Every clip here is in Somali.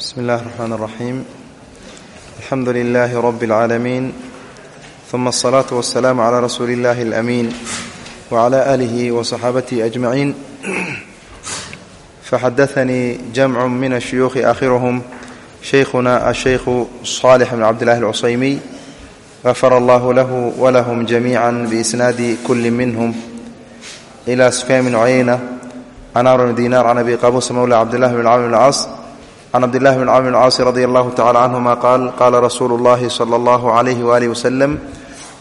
بسم الله الرحمن الرحيم الحمد لله رب العالمين ثم الصلاة والسلام على رسول الله الأمين وعلى آله وصحابته أجمعين فحدثني جمع من الشيوخ آخرهم شيخنا الشيخ صالح بن عبد الله العصيمي غفر الله له ولهم جميعا بإسناد كل منهم إلى سفيان بن عيينة عن عمرو بن دينار عن أبي قابوس مولى عبد الله بن عمرو بن العاص can cabdillahi bn camr bn caasi radi allahu tacala canhuma qaal qaala rasuulu llahi sala allahu alayhi waalihi waslem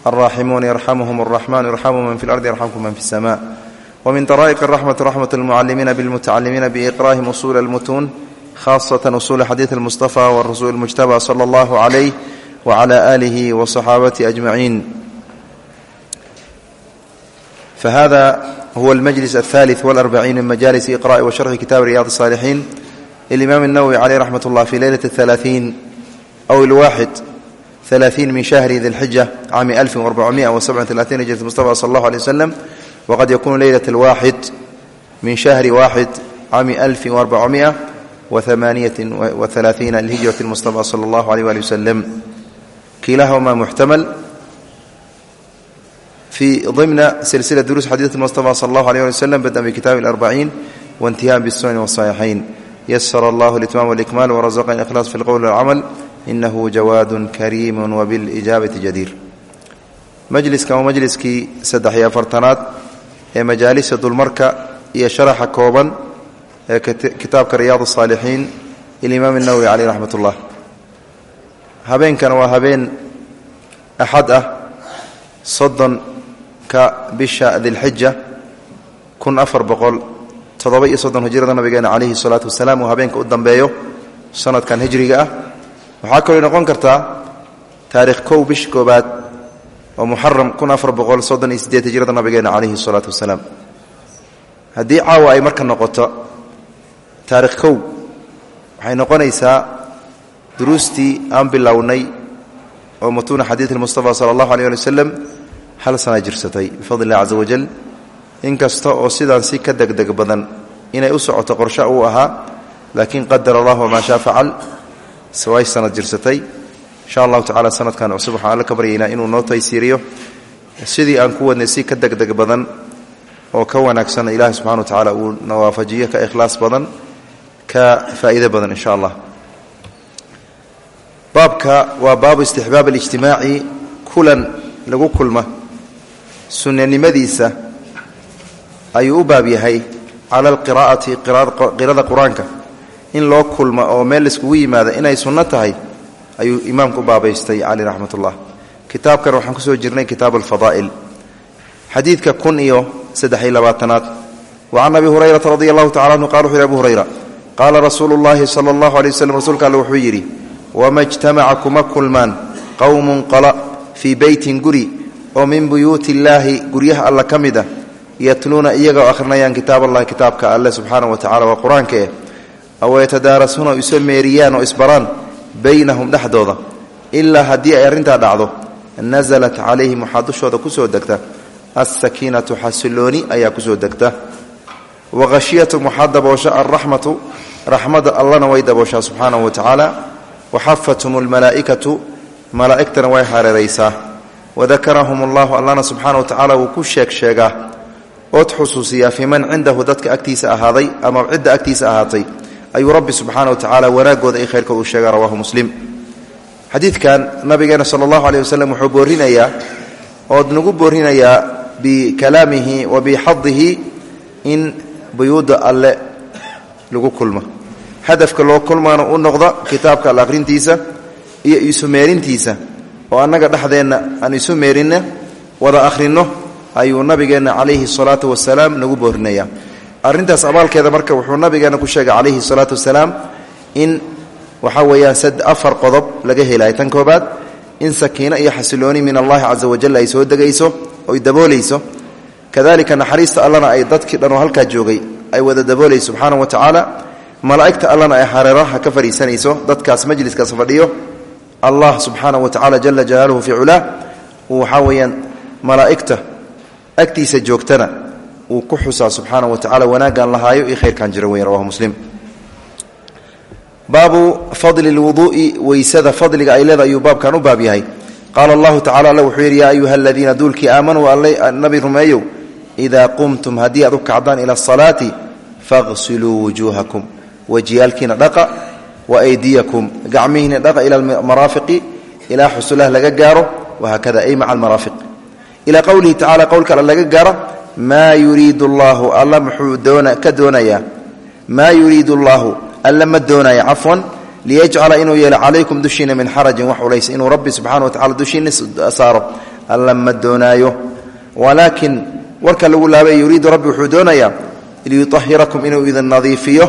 alraaximuuna yarxamuhum araxman yarxamu man fi lardi yarxamkum man fi sama wmin daraa'iq raxmati raxmat lmucalimiina bilmutacalimiina biiqraa'ihim usuula almutuun khaasatan usuuli xadiid almustafa warasuul mujtaba sala allahu calayh wacala aalihi wasaxaabatihi ajmaciin fahada huwa almajlis alhalith walarbaciin min majalisi iqra'i wa sharxi kitabi riyaad الsaalixiin للإمام النووي عليه رحمة الله في ليلة الثلاثين أو الواحد ثلاثين من شهر ذي الحجة عام ألف وأربعمائة وسبعة ثلاثين هجرة المصطفى صلى الله عليه وسلم وقد يكون ليلة الواحد من شهر واحد عام ألف وأربعمائة وثمانية وثلاثين لهجرة المصطفى صلى الله عليه وآله وسلم كلاهما محتمل في ضمن سلسلة دروس حديث المصطفى صلى الله عليه وسلم بدأ بكتاب الأربعين وانتهاء بالسنن والصحيحين ysr allah اitmaam اlkmaal wrazaqani ikhlaas fi اlqowl wاlcamal inahu jawaad kariim wbilijaabati jadiir majliskan waa majliskii saddex iyo afartanaad ee majaalisa dulmarka iyo sharaxa kooban ee kitaabka riyaad الsaalixiin ilimaam الnawowi caleyh raxmat اllah habeenkana waa habeen axad ah soddonka bisha dilxija kun afar boqol toddoba iyo soddon hijrada nabigeena calayhi salaatu wasalaam uu habeenka u dambeeyo sanadkan hijriga ah. Waxaa kaloo noqon kartaa taarikh kow bish koobaad oo muxaram kun afar boqol soddon iyo sideed hijrada nabigeena calayhi salaatu wasalaam. Haddii caawa ay marka noqoto taarikh kow waxay noqonaysaa duruustii aan bilownay oo mutuuna xadiid mustafa sala allahu aleh ali waslem hal sana jirsatay bifadli illah caza wajal inkasta oo sidaan si ka degdeg badan inay u socoto qorshe uu ahaa laakiin qadar allah wamaa shaa facal. Way sanad jirsatay. Insha allahu tacala sanadkan cusub waxaan alla ka inuu noo taysiiriyo. Sidii aan ku wadnay si ka degdeg badan oo ka wanaagsan ilaahay subxana wa tacaala uu nawaafajiyo ka ikhlaas badan ka faa'iide badan insha allah. Baabka waa baabu istixbaab alijtimaaci kulan lagu kulma sunnanimadiisa ayuu u baab yahay cala alqiraa'ati qirada qur'aanka. In loo kulma oo meel laiskugu yimaada inay sunno tahay ayuu imaamku u baabaystay cali raxmat ullah kitaabkan waxaan ku soo jirnay kitaab alfadaa'il xadiidka kun iyo saddex-iyo labaatanaad. Wa can abi hurayrata radi allahu tacala anhu qala wuxu abu hurayra qaala rasuulu llahi sala allahu alay waslem rasuulka wuxuu yidhi wama ijtamaca kuma kulmaan qowmun qala fii beytin guri oo min buyuuti illaahi guryaha alla ka mid ah yatluuna iyagoo akhrinayaan kitaab allahi kitaabka alle subxaana wa tacala waa qur'aanka eh aw yatadaarasuuna isu meeriyaan oo isbaraan baynahum dhexdooda ilaa haddii ay arrintaa dhacdo nasalat calayhim waxaa dushooda ku soo degta alsakiinatu xasilooni ayaa ku soo degta. Wa khashiyatum waxaa daboosha alraxmatu raxmada allana way dabooshaa subxaanahu wa tacaala. Waxafathum almalaa'ikatu malaa'igtana way hareeraysaa. Wadakarahum allahu allana subxaana wa tacala wuu ku sheeg sheegaa ood xusuusiyaa fii man cindahu dadka agtiisa ahaaday ama cidda agtiisa ahaatay ayuu rabbi subxaana wa tacaala wanaagooda i khayrkood u sheega rawahu muslim. Xadiidkan nabigeena sala allahu aleyh waslem wuxuu boorinayaa ood nagu boorinayaa bikalaamihi wa bixadihi in buyuudda alle lagu kulmo. Hadafka loo kulmaana u noqda kitaabka alle akhrintiisa iyo isu meerintiisa oo annaga dhexdeenna aan isu meerinna wada akhrinno ayuu nabigeenna calayhi salaatu wasalaam nagu boorinaya arrintaas abaalkeeda marka wuxuu nabigeena ku sheegay calayhi salaatu wasalaam in waxaa weeyaan afar qodob laga helayo tan koobaad in sakiino iyo xasilooni min allahi casa wajal ay soo degayso oy daboolayso. Kadalika naxariista allana ay dadkii dhan oo halkaa joogay ay wada daboolayso subxaana wa tacaala malaa'igta allana ay hareeraha ka fadhiisanayso dadkaas majliskaas fadhiyo. Allah subxaana wa tacala jala jalaaluhu fii culaa waxaa weeyaan malaa'igta agtiisa joogtana uu ku xusaa subxaana wa tacala wanaaggaan lahaayo iyo khayrkaan jira weyn rawahu muslim. Baabu fadli lwuduu'i weysada fadliga ay leeda ayuu u baab yahay. Qaala allahu tacala alla wuxuu yidhi yaa ayuha aladiina duulkii aamanuu nabi rumeeyow idaa qumtum haddii aad u kacdaan ila asalaati faqsiluu wujuuhakum wejiyaalkiina dhaqa wa aydiyakum gacmihiina dhaqa ila almaraafiqi ilaa xusulaha laga gaaro wahaakada ay maca almaraafiq ilaa qowlihi tacala qowlka alla laga gaaro maa yuriidu allaahu alla muxuu ka doonayaa maa yuriidu allaahu alla ma doonaya cafwan liyajcala inuu yeelo calaykum dushiina min xarajin wax culays inuu rabbi subxana wa tacala dushiina saaro alla ma doonaayo. Walaakin warka lagu laabay yuriidu rabbi wuxuu doonayaa liyuahirakum inuu idin nadiifiyo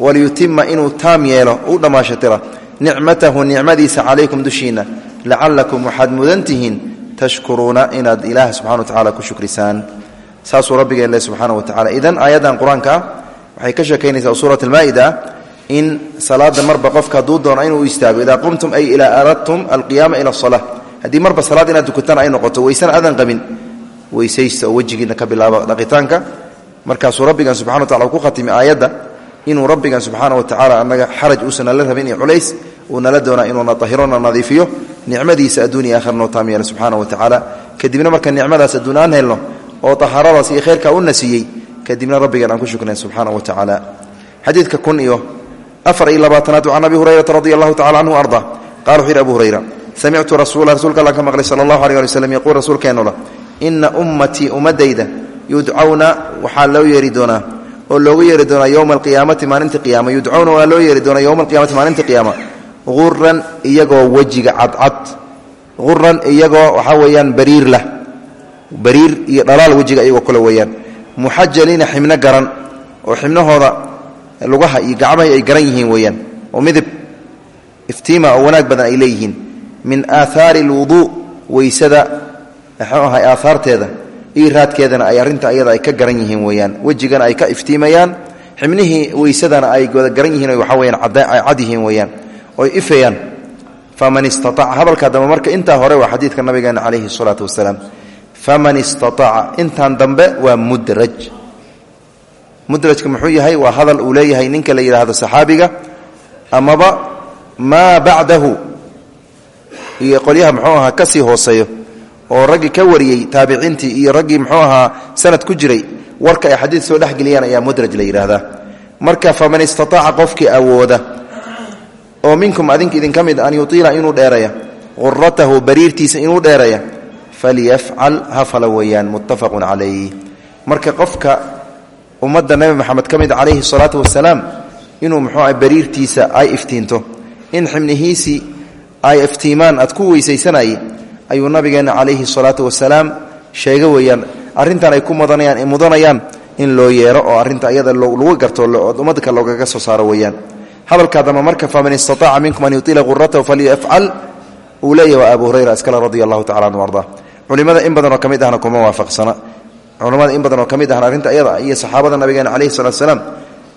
waliyutima inuu taam yeelo u dhammaashatira nicmatahu nicmadiisa calaykum dushiina lacalakum waxaad mudan tihiin tashkuruuna inaad ilaah subxana wa tacala ku shukrisaan. Saasuu rabbigeen leh subxaana wa tacala idan aayaddan qur'aanka waxay ka sheekaynaysaa suurat almaa'ida in salaada marba qofka hadduu doono inuu istaago idaa qumtum ay idaa aradtum alqiyaama ila asala haddii marba salaad inaad tukataan ay noqoto weysana aadan qabin. Weysaysta oo wejigiina ka bilaaba dhaqitaanka. Markaasuu rabbigan subxana wa tacala ku khatimay aayadda inuu rabbigan subxaana wa tacala annaga xaraj uusan nala rabin iyo culays uu nala doonaa inuuna tahirona nadiifiyo nicmadiisa adduuniya aakhir noo taam yeela subxaana wa tacaala. Kadibna marka nicmadaas adduun aan helno oo tahaaradaas iyo khayrka u nasiiyey kadibna rabbigan aan ku shuknayn subxaana wa tacaala. Xadiidka kun iyo afar iyo labaatanaad can abi hurayrata radi allahu tacala canhu arda. Qala wuxu yidhi abu hurayra samictu rasuula rasuulka allan ka maqlay sala allahu aleh ali waslam yaquul rasuulkeennula ina ummatii ummadayda yudcawna waxaa loo yeeri doonaa oo loogu yeeri doonaa yowma alqiyaamati uran iyagoo wejiga cadcad. Uran iyagoo waxaa weeyaan bariir lah bariir iyo dhalaal wejiga iyagoo kule weeyaan. Muxajaliina xibno garan oo xibnahooda lugaha iyo gacmaha ay garan yihiin weeyaan. Oo midib iftiima oo wanaag badan ay leeyihiin. Min aaahaari alwuduu weysada mxuu ahay aahaarteeda iyo raadkeedana ay arrinta ayada ay ka garan yihiin weeyaan. Wejigana ay ka iftiimayaan xibnihii weysadana ay garan yihiin waxaa weyaan cad yihiin weeyaan oy ifayaan faman istaaaca hadalka dambe marka intaa hore waa xadiidka nabigeena calayhi salaatu wasalaam. Faman istaaaca intaan dambe waa mudraj. Mudrajka muxuu yahay waa hadal uu leeyahay ninka la yidhaahdo saxaabiga amaba maa bacdahu iyo qolyaha muxuu ahaa ka hooseeyo oo raggii ka wariyey taabiciintii iyo raggii muxuu ahaa sanad ku jiray warka ay xadiid soo dhexgeliyaan ayaa mudraj la yidhaahdaa marka faman istaaaca qofkii awooda oo minkum adink idinka mid an yutiila inuu dheeraya quratahu bariirtiisa inuu dheeraya falyafcal ha fala weeyaan muttafaqun calayh. Marka qofka ummadda nebi maxamed ka mid calayhi salaatu wasalaam inuu muxuu bariirtiisa ay iftiinto in xibnihiisii ay iftiimaan aad ku weysaysanayay ayuu nabigeenna calayhi salaatu wasalaam sheega weeyaan arrintan ay ku mudanayaan mudanayaan in loo yeero oo arrinta ayada lagu garto ummadka loogaga soo saaro weeyaan hadalkaa dambe marka faman istaaaca minkum an yuiila quratahu falyafcal uu leeyahy waa abu hurayra iskale radi allahu tacala anhu arda. Culimada in badanoo ka mid ahna kuma waafaqsana. Culimmada in badanoo ka mid ahna arrinta ayada iyo saxaabada nabigeena calayhi salatu salaam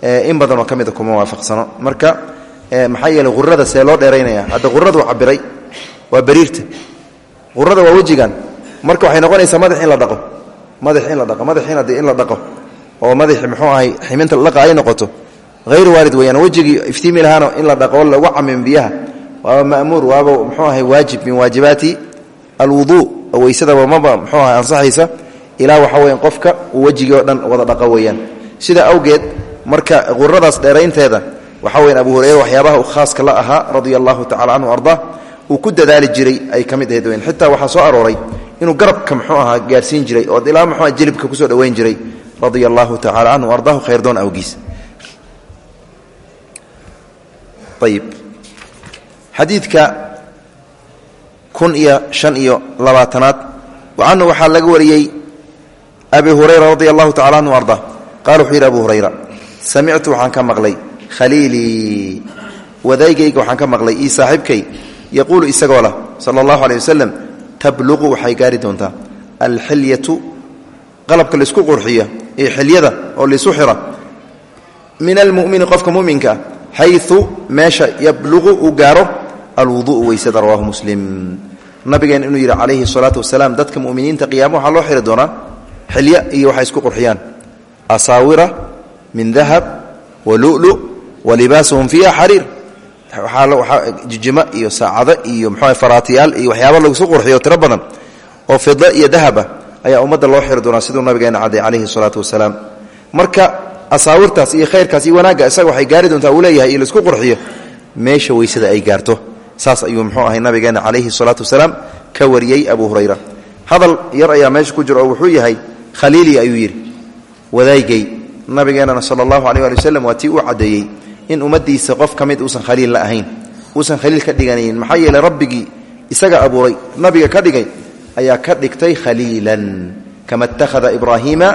in badanoo ka mida kuma waafaqsano. Marka maxaa yeeley qurada see loo dheeraynaya. Hadda quradu cabiray waa bariirta. Qurada waa wejigan. Marka waxay noqonaysaa madax in la dhaqo. Madax in la dhaqo madaxiina dee in la dhaqo. Oo madaxi muxuu ahay ximinta ladhaqa ay noqoto hayr waarid weyaan wejigii iftiimi lahaana in la dhaqo lagu camin biyaha waaba ma'muur waaba muxuu ahay waajib min waajibaati alwuduu weysadaba maba muxuu ahay ansaxaysa ilaa waxa weyan qofka uu wejigii oo dhan wada dhaqo awgeed marka quradaas dheeraynteeda waxa weyan abu hureyre waxyaabaha uu khaaska la ahaa radia allahu tacala arda uu ku dadaali jiray ay ka ahayd weyn xitaa waxaa soo arooray inuu garabka muxuu ahaa gaarsiin jiray oo ilaa muxuu jilibka ku soo dhoweyn jiray radia allahu tacala canhu ardaahu khayrdoon awgiis ayib xadiidka kun iyo shan iyo labaatanaad. Canhu waxaa laga wariyey abi hurayra radia allahu tacala anhu arda. Qala wuxuu yidhi abu hurayra samictu waxaan ka maqlay khaliilii wadaygayga waxaan ka maqlay ii saaxiibkay. Yaquulu isagoo lah sala allahu aleyh wasalam tabluqu waxay gaari doontaa alxilyatu qalabka la isku qurxiya ee xilyada oo laisu xira min almumini qofka muminka ah xayu meesha yabluqu uu gaaro alwudu'u weysada rawahu muslim. Nabigeen inuu yidhi calayhi salaatu wasalaam dadka muminiinta qiyaama waxaa loo xiri doonaa xilya iyo waxay isku qurxiyaan. Asaawira min dahab wa lulu wa libaasuhum fiiha xariir. Jijimo iyo saacado iyo mxu faraatiyaal iyo waxyaaba lagusu qurxiyo tiro badan. Oo fida iyo dahaba ayaa ummadda loo xiri doonaa siduu nabigeena caday calayhi salaatu wasalaam. Marka asaawirtaas iyo khayrkaas iyo wanaagga isaga waxay gaari doontaa uu leeyahay iyo la isku qurxiyo meesha weysada ay gaarto. Saas ayuu muxuu ahay nabigeena calayhi salaatu wasalaam ka wariyey abu hurayra. Hadal yar ayaa meesha ku jira oo wuxuu yahay khaliili ayuu yidhi wadaygay nabigeenana sala allahu aleh ali waslem waa tii uu caddeeyey in ummadiisa qof ka mid uusan khaliil la ahayn uusan khaliil ka dhiganayn. Maxaa yeeley rabbigii isaga abuuray nabiga ka dhigay ayaa ka dhigtay khaliilan kama ittakhada ibraahiima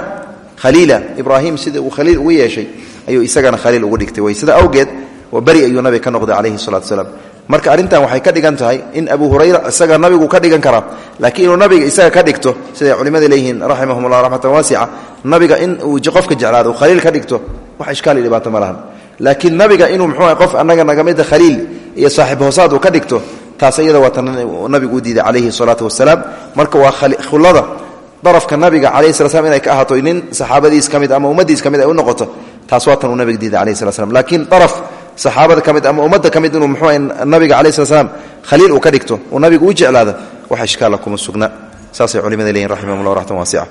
khaliila ibraahim sida uu khaliil ugu yeeshay ayuu isagana khaliil ugu dhigtay. Way sida awgeed waa beri ayuu nabiga ka noqday calayhi salatu wasalaam. Marka arrintan waxay ka dhigan tahay in abu hurayra isaga nabigu ka dhigan karaa laakiin inuu nabiga isaga ka dhigto siday culimmada leeyihiin raximahum ullah raxmatan nabiga in uu qofka jeclaado uu khaliil ka dhigto wax ishkaal dhibaato ma lahan. Laakiin nabiga inuu muxuu qof annaga nagamida khaliil iyo saaxiib hoosaad uu ka dhigto taas iyada waa tan nabigu diiday calayhi salaatu wasalaam. Marka waa khullada darafka nabiga calayhi sala slam inay ka ahaato nin saxaabadiis ka mid ama ummadiis ka mid ay u noqoto taas waa tan uu nabiga diiday calayhi sala slam laakiin daraf saxaabada ka mid ama ummadda ka mid inuu muxuu nabiga calayhi sala slam khaliil uu ka dhigto uu nabigu u jeclaado wax ishkaala kuma sugna. Saasay culimada leeyihiin raximahumullah raxmatan waasica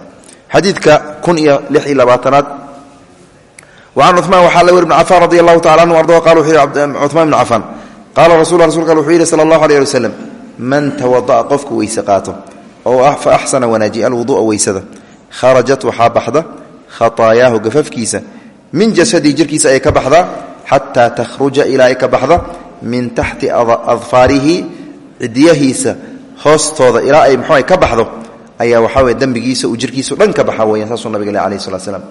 xadiidka kun iyo lix iyo labaatanaad. Wacan cumaan waxaa la weri ibn cafaan radi allahu tacala anhu arda qala wuxuu yihi cumaan ibnu cafaan. Qaala rasul rasulka wuxuu yidhi sala allahu aleh ali waslem man tawada'a qofku weyse qaato oo fa axsana wanaajiya alwudu'a weysada kharajat waxaa baxda khataayaahu gafafkiisa min jasadii jirkiisa ayay ka baxdaa xataa takhruja ilaa ay ka baxda min taxti adfaarihi cidiyahiisa hoostooda ilaa ay mxu ka baxdo ayaa waxaa weye dembigiisa uu jirkiisu dhan ka baxa weyan saasuu nabiga le alayh salat slam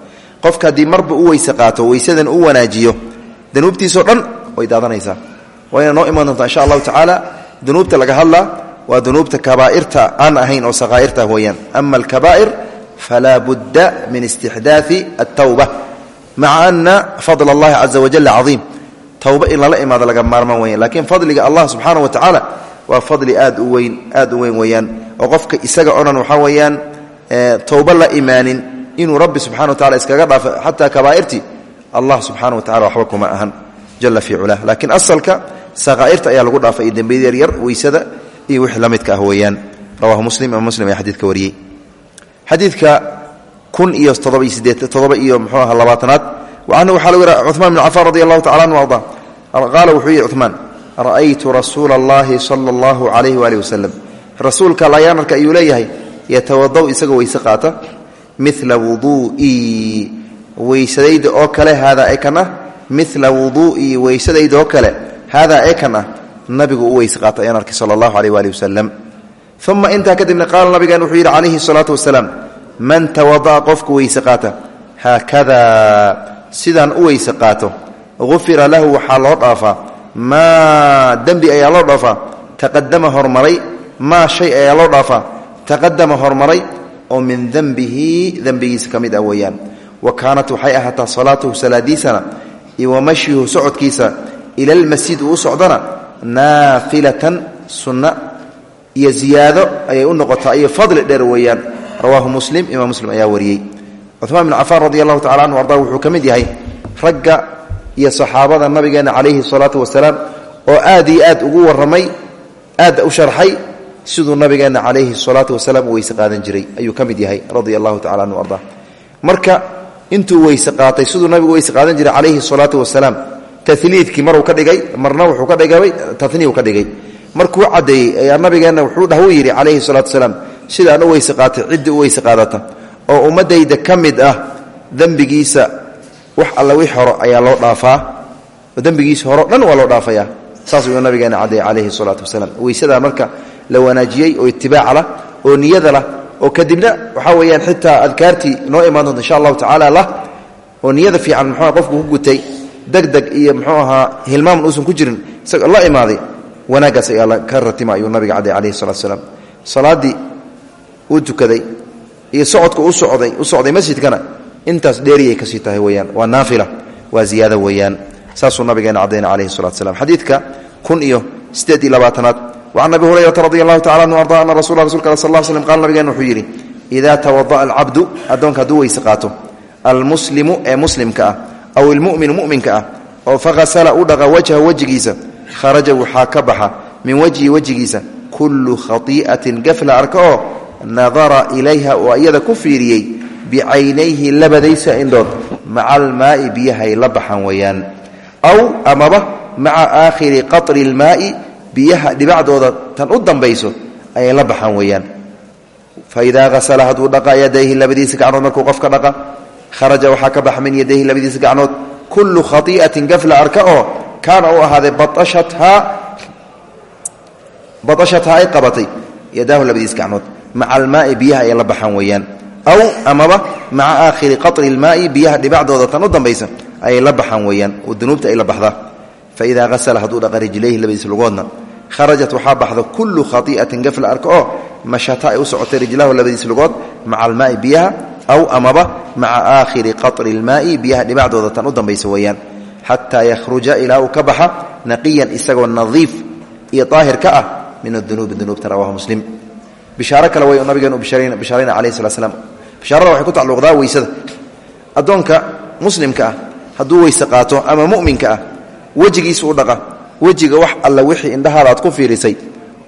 qofka haddii marba u weyse qaato weysadan u wanaajiyo danuubtiisao dhan way daadanaysaa. Wayna noo iman doontaa insha allahu tacaala dunuubta laga hadlaa waa dunuubta kabaa'irta aan ahayn oo sakaa'irta weeyaan ama alkabaa'ir falaa budda min istixdaai altawba maca ana fadl allahi caza wajal caiim towba in lala imaado laga maarmaan weyan lakiin fadliga allah subxaana wa tacaala waa fadli aad u weyn aad u weyn weeyaan. Oo qofka isaga o dhan waxaa weeyaan towba la imaanin inuu rabbi subxana wa tacala iskaga dhaafo xataa kabaa'irtii allah subxaana wa tacala waxba ahan. Jala culah laakiin asalka sakaa'irta ayaa lagu dhaafay iyo dembiyada yaryar weysada iyo wixii la midka ah weeyaan rawahu muslim imaam muslim ayaa xadiidka wariyey xadiidka kun iyo todoba iyo sideed todoba iyo mxuu aha labaatanaad anhu waxaa lagu yidhi cuثmaan bn cafaan radi allahu tacala anhu arda qaala wuxuu yihi cuثmaan ra'aytu rasuula اllahi sala اllahu calayhi waali wasalam rasuulka layaanarka ayuu leeyahay yatawada'u isagoo weyse qaata mila wudu'ii weysadayda oo kale haadaa ee kan ah mila wudu'ii weysadayda oo kale haadaa ee kan ah nabigu u weyse qaata ayaan arkay sala allahu alayh waali wasalam uma intaa kadibna qaala nabigeen wuxuu yidhi calayhi الsalaatu wasalaam man tawada'a qofku weyse qaata haakadaa sidaan u weyse qaato ufira lahu waxaa loo dhaafaa maa dembi ayaa loo dhaafaa taqadama hormaray maa shay ayaa loo dhaafaa taqadama hormaray oo min dembihi dembigiisa ka mid ah weeyaan. Wa kaanat waxay ahaataa salaatuhu salaadiisana iyo wa mashyihu socodkiisa ila lmasjid uu u socdana naafilatan sunna iyo ziyaado ayay u noqotaa iyo fadli dheer weeyaan. Rawaahu muslim imaam muslim ayaa wariyey. Cumaan bn cafaan radi allahu tacala anhu arda wuxuu ka mid yahay ragga iyo saxaabada nabigeena calayhi salaatu wasalaam oo aad iyo aad ugu warramay aad u sharxay siduu nabigeenna calayhi salaatu wasalaam u weyse qaadan jiray. Ayuu ka mid yahay radia allahu tacala anhu arda marka intuu weyse qaatay siduu nabigu weyse qaadan jiray calayhi salaatu wasalaam taliidkii maruu ka dhigay marna wuxuu ka dhigay taniyu ka dhigay. Markuu caddeeyey ayaa nabigeenna wuxuu dhahuu yidhi calayhi wasalaam sidaan u weyse qaatay ciddii u oo ummadayda ka ah dembigiisa wax alla wix horo ayaa loo dhaafaa. Oo horo dhan waa loo dhaafaya saas ayuu nabigeena caddeeyey calayhi salaatu wasalaam. Weysadaa marka la wanaajiyey oo itibaaca oo niyada oo kadibna waxaa weeyaan xitaa adkaartii noo imaan insha allahu tacaala lah oo niyada fiican muxuu qofku ku gutay degdeg iyo muxuu ahaa hilmaaman uusan ku jirin isagoo la imaaday wanaaggaas ayaa ka ratima ayuu nabiga caddeey calayhi wasalaam. Salaaddii uu tukaday iyo socodka u socday u socday masjidkana intaas dheeriyay ka sii tahay weyaan waa naafila waa ziyaado weeyaan saasuu nabigeena cadayna calayhi salatu slam kun iyo siddeed iyo labaatanaad wacan abi hurayrata radi allahu tacala anhu arda ana rasula rasulka al sal l slm qala nabigeena wuxuu yidhi idaa tawada'a alcabdu addoonka hadduu weyse qaato almuslimu ee muslimka ah aw ilmuminu muminka ah oo fakhasala u dhaqa wajha wejigiisa kharaja waxaa ka baxa min wajhi wejigiisa kullu khaii'atin gaf la arka oo nadara ilayha oo iyada ku fiiriyey bicaynayhi labadaysa indhood maca almaa'i biyahay la baxan weeyaan. Aw amaba maca aakhiri qatri lmaa'i biyaha dhibacdooda tan u dambayso ayay la baxan weeyaan. Fa idaa gacnood markuu qofka dhaqa kharaja waxaa ka baxa min yadayhi labadiisa gacnood. Kullu khaii'atin gaf la arka oo kaana u ahaaday baashathaa ay qabatay yadaahu labadiis gacnood. Maca almaai biyaha ay la baxaan weeyaan. Aw amaba maca aakhiri qatri lmaai biyaha dhibacdooda tan u dambaysa ayay la baxaan weeyaan oo dunuubta ay la baxdaa fa idaa hasala dhaqa rijlayhi labadiis lugoodna kharajat waxaa baxda kullu khaii'atin gaf la arka oo mashata ay u socotay rijlahu labadiis lugood. Maca almaai biyaha aw amaba maca aakhiri qatri lmaai biyaha dhibacdooda tan u dambaysa weeyaan xataa yakhruja ilaa uu ka baxa naqiyan isagoo nadiif iyo daahir ka ah min adunuubi dunuubta rawahu muslim bishaaro kale way nabigeenu bishaarayna alayh slat slam bishaarada waxay ku tacalluqdaa weysada addoonka muslimka ah hadduu weyse qaato ama mu'minka ah wejigiisa u dhaqa wejiga wax alla wixii indhahaada aad ku fiirisay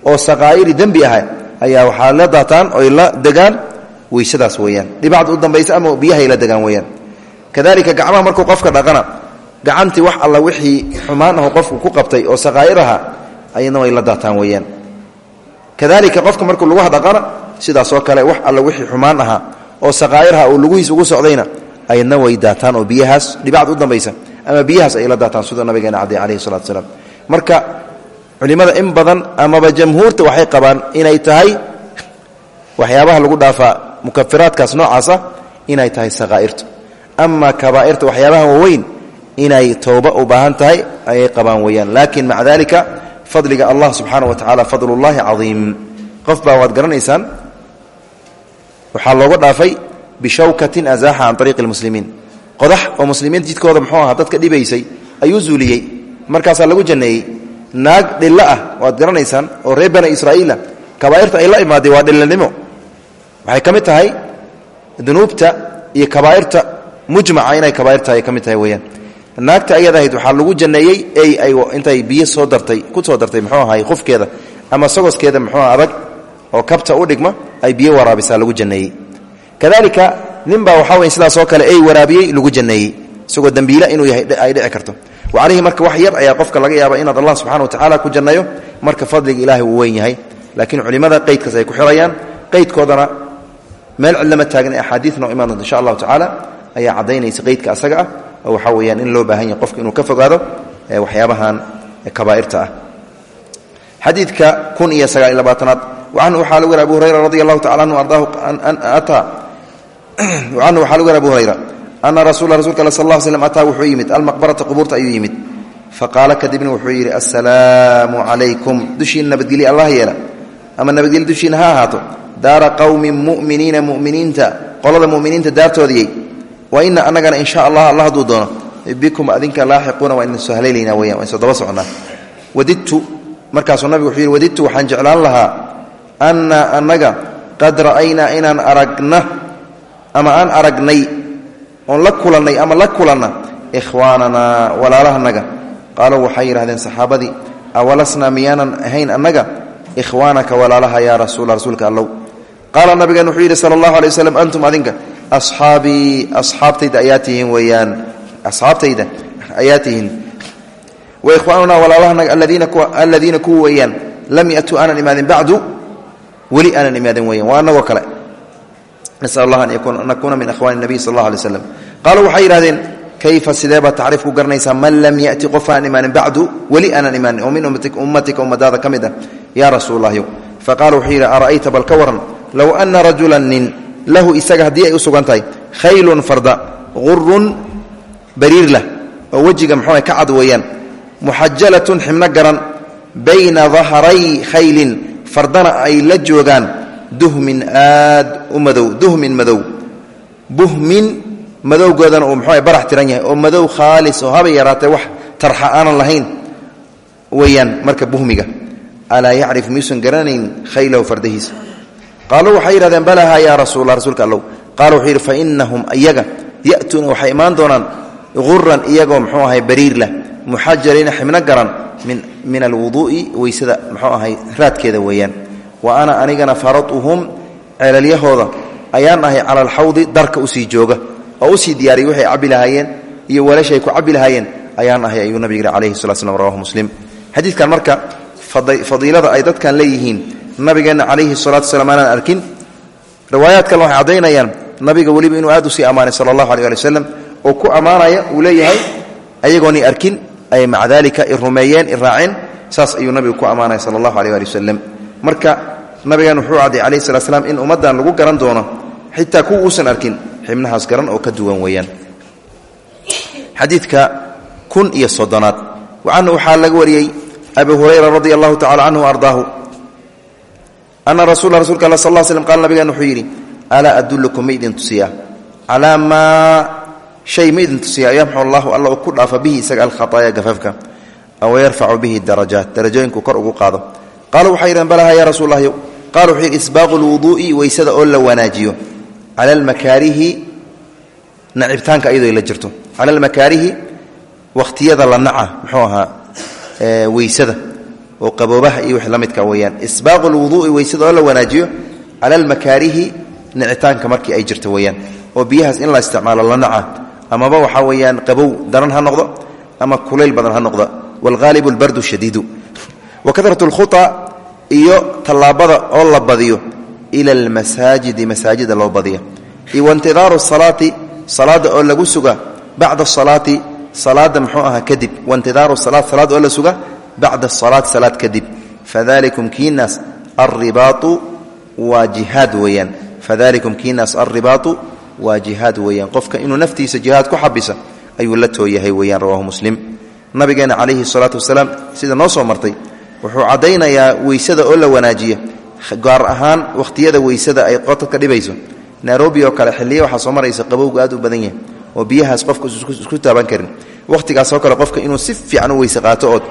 oo saqaa'iri dembi ah ayaa la degaan weysadaas weeyaan. Dhibacda u dambaysa ama biyahay la degaan weeyaan. Kadalika gacmaha markuu qofka dhaqana gacantii wax alla wixii xumaan aho qofku ku qabtay oo saqaa'ir aha way la daataan weeyaan. Kadalika qofka markuu lugaha dhaqana sidaasoo kale wax alla wixii xumaan ahaa oo saqaa'irha uu lugihiis ugu socdayna ayadna way daataan oo biyahaas dhibacda u dambaysa ama biyahaas ay la daataan siduu nabigeena cadday calayhi salatu salaam. Marka culimmada in badan amaba jamhuurta waxay qabaan inay tahay waxyaabaha lagu dhaafaa mukafiraadkaas noocaasa inay tahay saqaa'irtu ama kabaa'irta waxyaabaha waaweyn inay towba u baahan tahay ayay qabaan weeyaan. Laakiin maca dalika fadliga allah subxaana wa tacala fadlullahi cadiim. Qof baa waad garanaysaan waxaa looga dhaafay bishawkatin azaaxa can ariiqi lmuslimiin qodax oo muslimiinta jidkooda muxuu ahaa dadka dhibaysay ayuu zuuliyey. Markaasaa lagu janneeyey. Naag dhillo ah waad garanaysaan oo reer bani israa'iila kabaa'irta ay la imaaday waa dhillanimo waxay ka mid tahay dunuubta iyo kabaa'irta mujmaca inay kabaa'ir tahay ay ka mid tahay weeyaan. Naagta ayad ahayd waxaa lagu janneeyey ey ay intay biyo soo dartay ku soo dartay muxuu ahay qufkeeda ama sogoskeeda muxuu adag oo kabta u dhigma ay biyo waraabisaa lagu janneeyey kadalika ninbaa waxaa wey sidaasoo kale ey waraabiyey lagu janneeyey isagoo dembiila inuu yahay ay dhici karto. Wacaleyhi marka wax yar ayaa qofka laga yaaba inaad allah subxana wa tacaala ku jannayo marka fadliga ilaahay uu weyn yahay. Laakiin culimmada qeydkaas ay ku xirayaan qeydkoodana meel cidlama taagan axaadiina imaan doonta insha allahu tacaala ayaa caddaynaysa qeydka asaga ah oo waxaa weyaan in loo baahan yahay qofka inuu ka fogaado waxyaabahan kabaa'irta ah. Xadiidka kun iyo sagaal iyo labaatanaad anhu waxaa lagu yar abu hurayra radi allahu anhu ardaahu ataa canhu waxaa lagu yar abu hurayra ana rasula rasulka sal lla slm ataa wuxuu yimid almaqbarata qubuurta ayuu yimid. Faqaala kadibna wuxuu yidhi assalaamu calaykum dushiina nabadgelye allah yeela. Ama nabadgelye dushiina ha ahaato daara qowmin muminiina muminiinta qolada muminiinta daartoodiyey wa ina anagana in sha allah alla hadduu doono bikum adinka laaxiquuna waa idin soo haleelaynaa weyan waa iso daba socnaa wadidtu markaasuu nabigu wuxuu yidhi wadidtu waxaan jeclaan lahaa anna annaga qad ra'aynaa inaan aragna ama aan aragnay oon la kulannay ama la kulanna ikhwaananaa walaalahanaga qaaluu waxay yidhahdeen saxaabadii awalasnaa miyaanan ahayn annaga? Ikhwaanaka walaalaha yaa rasuula qaala nabigeen wuxuu yidhi sala allahu alay waslam antum adinka asxaabii asxaabtayda ayaa tihiin weeyaan. Asxaabtayda ayaa tihiin. Wa ikhwaanunaa walaalahanaga aladiina kuwa weeyaan lam yatuu aanan imaadin bacdu weli aanan imaadin weeyaan. Waa annagoo kale. Nasal allah an nakuuna min akhwani nabiy sal allah alay slam qaaluu waxay yidhahdeen kayfa sideebaad tacriif ku garanaysaa man lam yati qof aanan imaanin bacdu weli aanan imaanin oo min ummatika ummadaada ka mid ah yaa rasuullahyo faqala wuxuu yidhi ara'ayta bal ka waran low ana rajulan nin lahu isaga haddii ay u sugan tahay khaylun farda qurun bariir lah oo wejiga muxuu ka cad weeyaan muxajalatun xibno garan bayna dahray khaylin fardana ay la joogaan duhmin aad u duhmin madow. Buhmin madowgoodana uu muxuu barax tiran yahay oo madow khaalis oo habay yaraatee wax tarxa aanan lahayn weeyaan marka buhmiga. Alaa yacrif miyuusan garanayn khaylahu fardahiisa qaaluu waxay yidhahdeen balaha yaa rasuula rasuulka allow. Qaala wuxuu yidhi fa inahum iyaga ya'tuuna waxay imaan doonaan uran iyagoo muxuu ahay bariir lah muxajarina xibno garan min alwuduu'i weysada muxuu ahay raadkeeda weeyaan. Wa ana anigana faraduhum ceelalyahooda ayaan ahay cala alxawdi darka u sii jooga oo u sii diyaariyay waxay cabbi iyo weelashay ku cabbi lahaayeen ayaan ahay ayuu nabig yihi calayhi sala slam rawahu muslim. Xadiidkan marka fadiilada ay dadkan leeyihiin nabigeenna calayhi salatu wasalaam aanaan arkin. Riwaayaad kale waxay caddaynayaan nabiga weliba inuu aad u sii ammaanay sala allahu aleh ali wasalam oo ku ammaanaya uu leeyahay ayagooni arkin ay maca dalika i rumeeyeen i raaceen saas ayuu nabigu ku ammaanaya sala allahu aleh ali wasalam marka nabigan wuxuu cadday calayhi salat slam in ummaddan lagu garan doono xitaa kuwa uusan arkin xibnahaas garan oo ka duwan weeyaan. Xadiidka kun iyo soddonaad. Wacanhu waxaa laga wariyey abi hurayra radia allahu tacala canhu ardaahu ana rasula rasulka alla sal slam qala nabigan wuxuu yidhi alaa adullukum ma idin tusiyaa? Calaa maa shay ma idin tusiyaa? Yamxu allahu alla uu ku dhaafa bihi isaga alkhataaya gafafka aw yarfacu bihi darajaat. Darajooyinku kor ugu qaado. Qaaluu waxay yidhahen balaha ya rasuul lahyow qala wuxuu yidhi isbaaqu lwuduu'i weysada oo la wanaajiyo. Cala almakaarihi nacibtaanka ayadoo ay la jirto. Cala oo qaboobaha iyo wix la midka weeyaan. Isbaaqu lwuduu'i weysada oo la wanaajiyo cala almakaarihi nicitaanka markii ay jirto weeyaan. Oo biyahaas in la isticmaalo la naca amaba waxaa weeyaan qabow daran ha noqdo ama kulayl badan ha noqdo. Waalghaalibu albardu iyo tallaabada oo la badiyo ila almasaajidi masaajida loo badiya iyo waintidaaru salaati salaada oo lagu suga bacda asalaati salaada muxuu ahaa kadib. Waintidaaru salaat salaad oo la suga bacda asalaati salaad kadib. Fadalikum kiinaas alribaatu waa jihaad weeyaan. Fadalikum kiinaas alribaatu waa jihaad weeyaan. Qofka inuu naftiisa jihaad ku xabisa ayuu la tooyahay weeyaan rawahu muslim. Nabigeena calayhi salaatu wasalaam sida noo soo martay wuxuu caddaynayaa weysada oo la wanaajiya gaar ahaan wakhtiyada weysada ay qoto ka dhibayso. Nairobi oo kale xilliya waxaa soo maraysa qabowga aad u badan yahay oo biyahaas qofka isku taaban karin. Wakhtigaasoo kale qofka inuu si fiican weyse qaato ood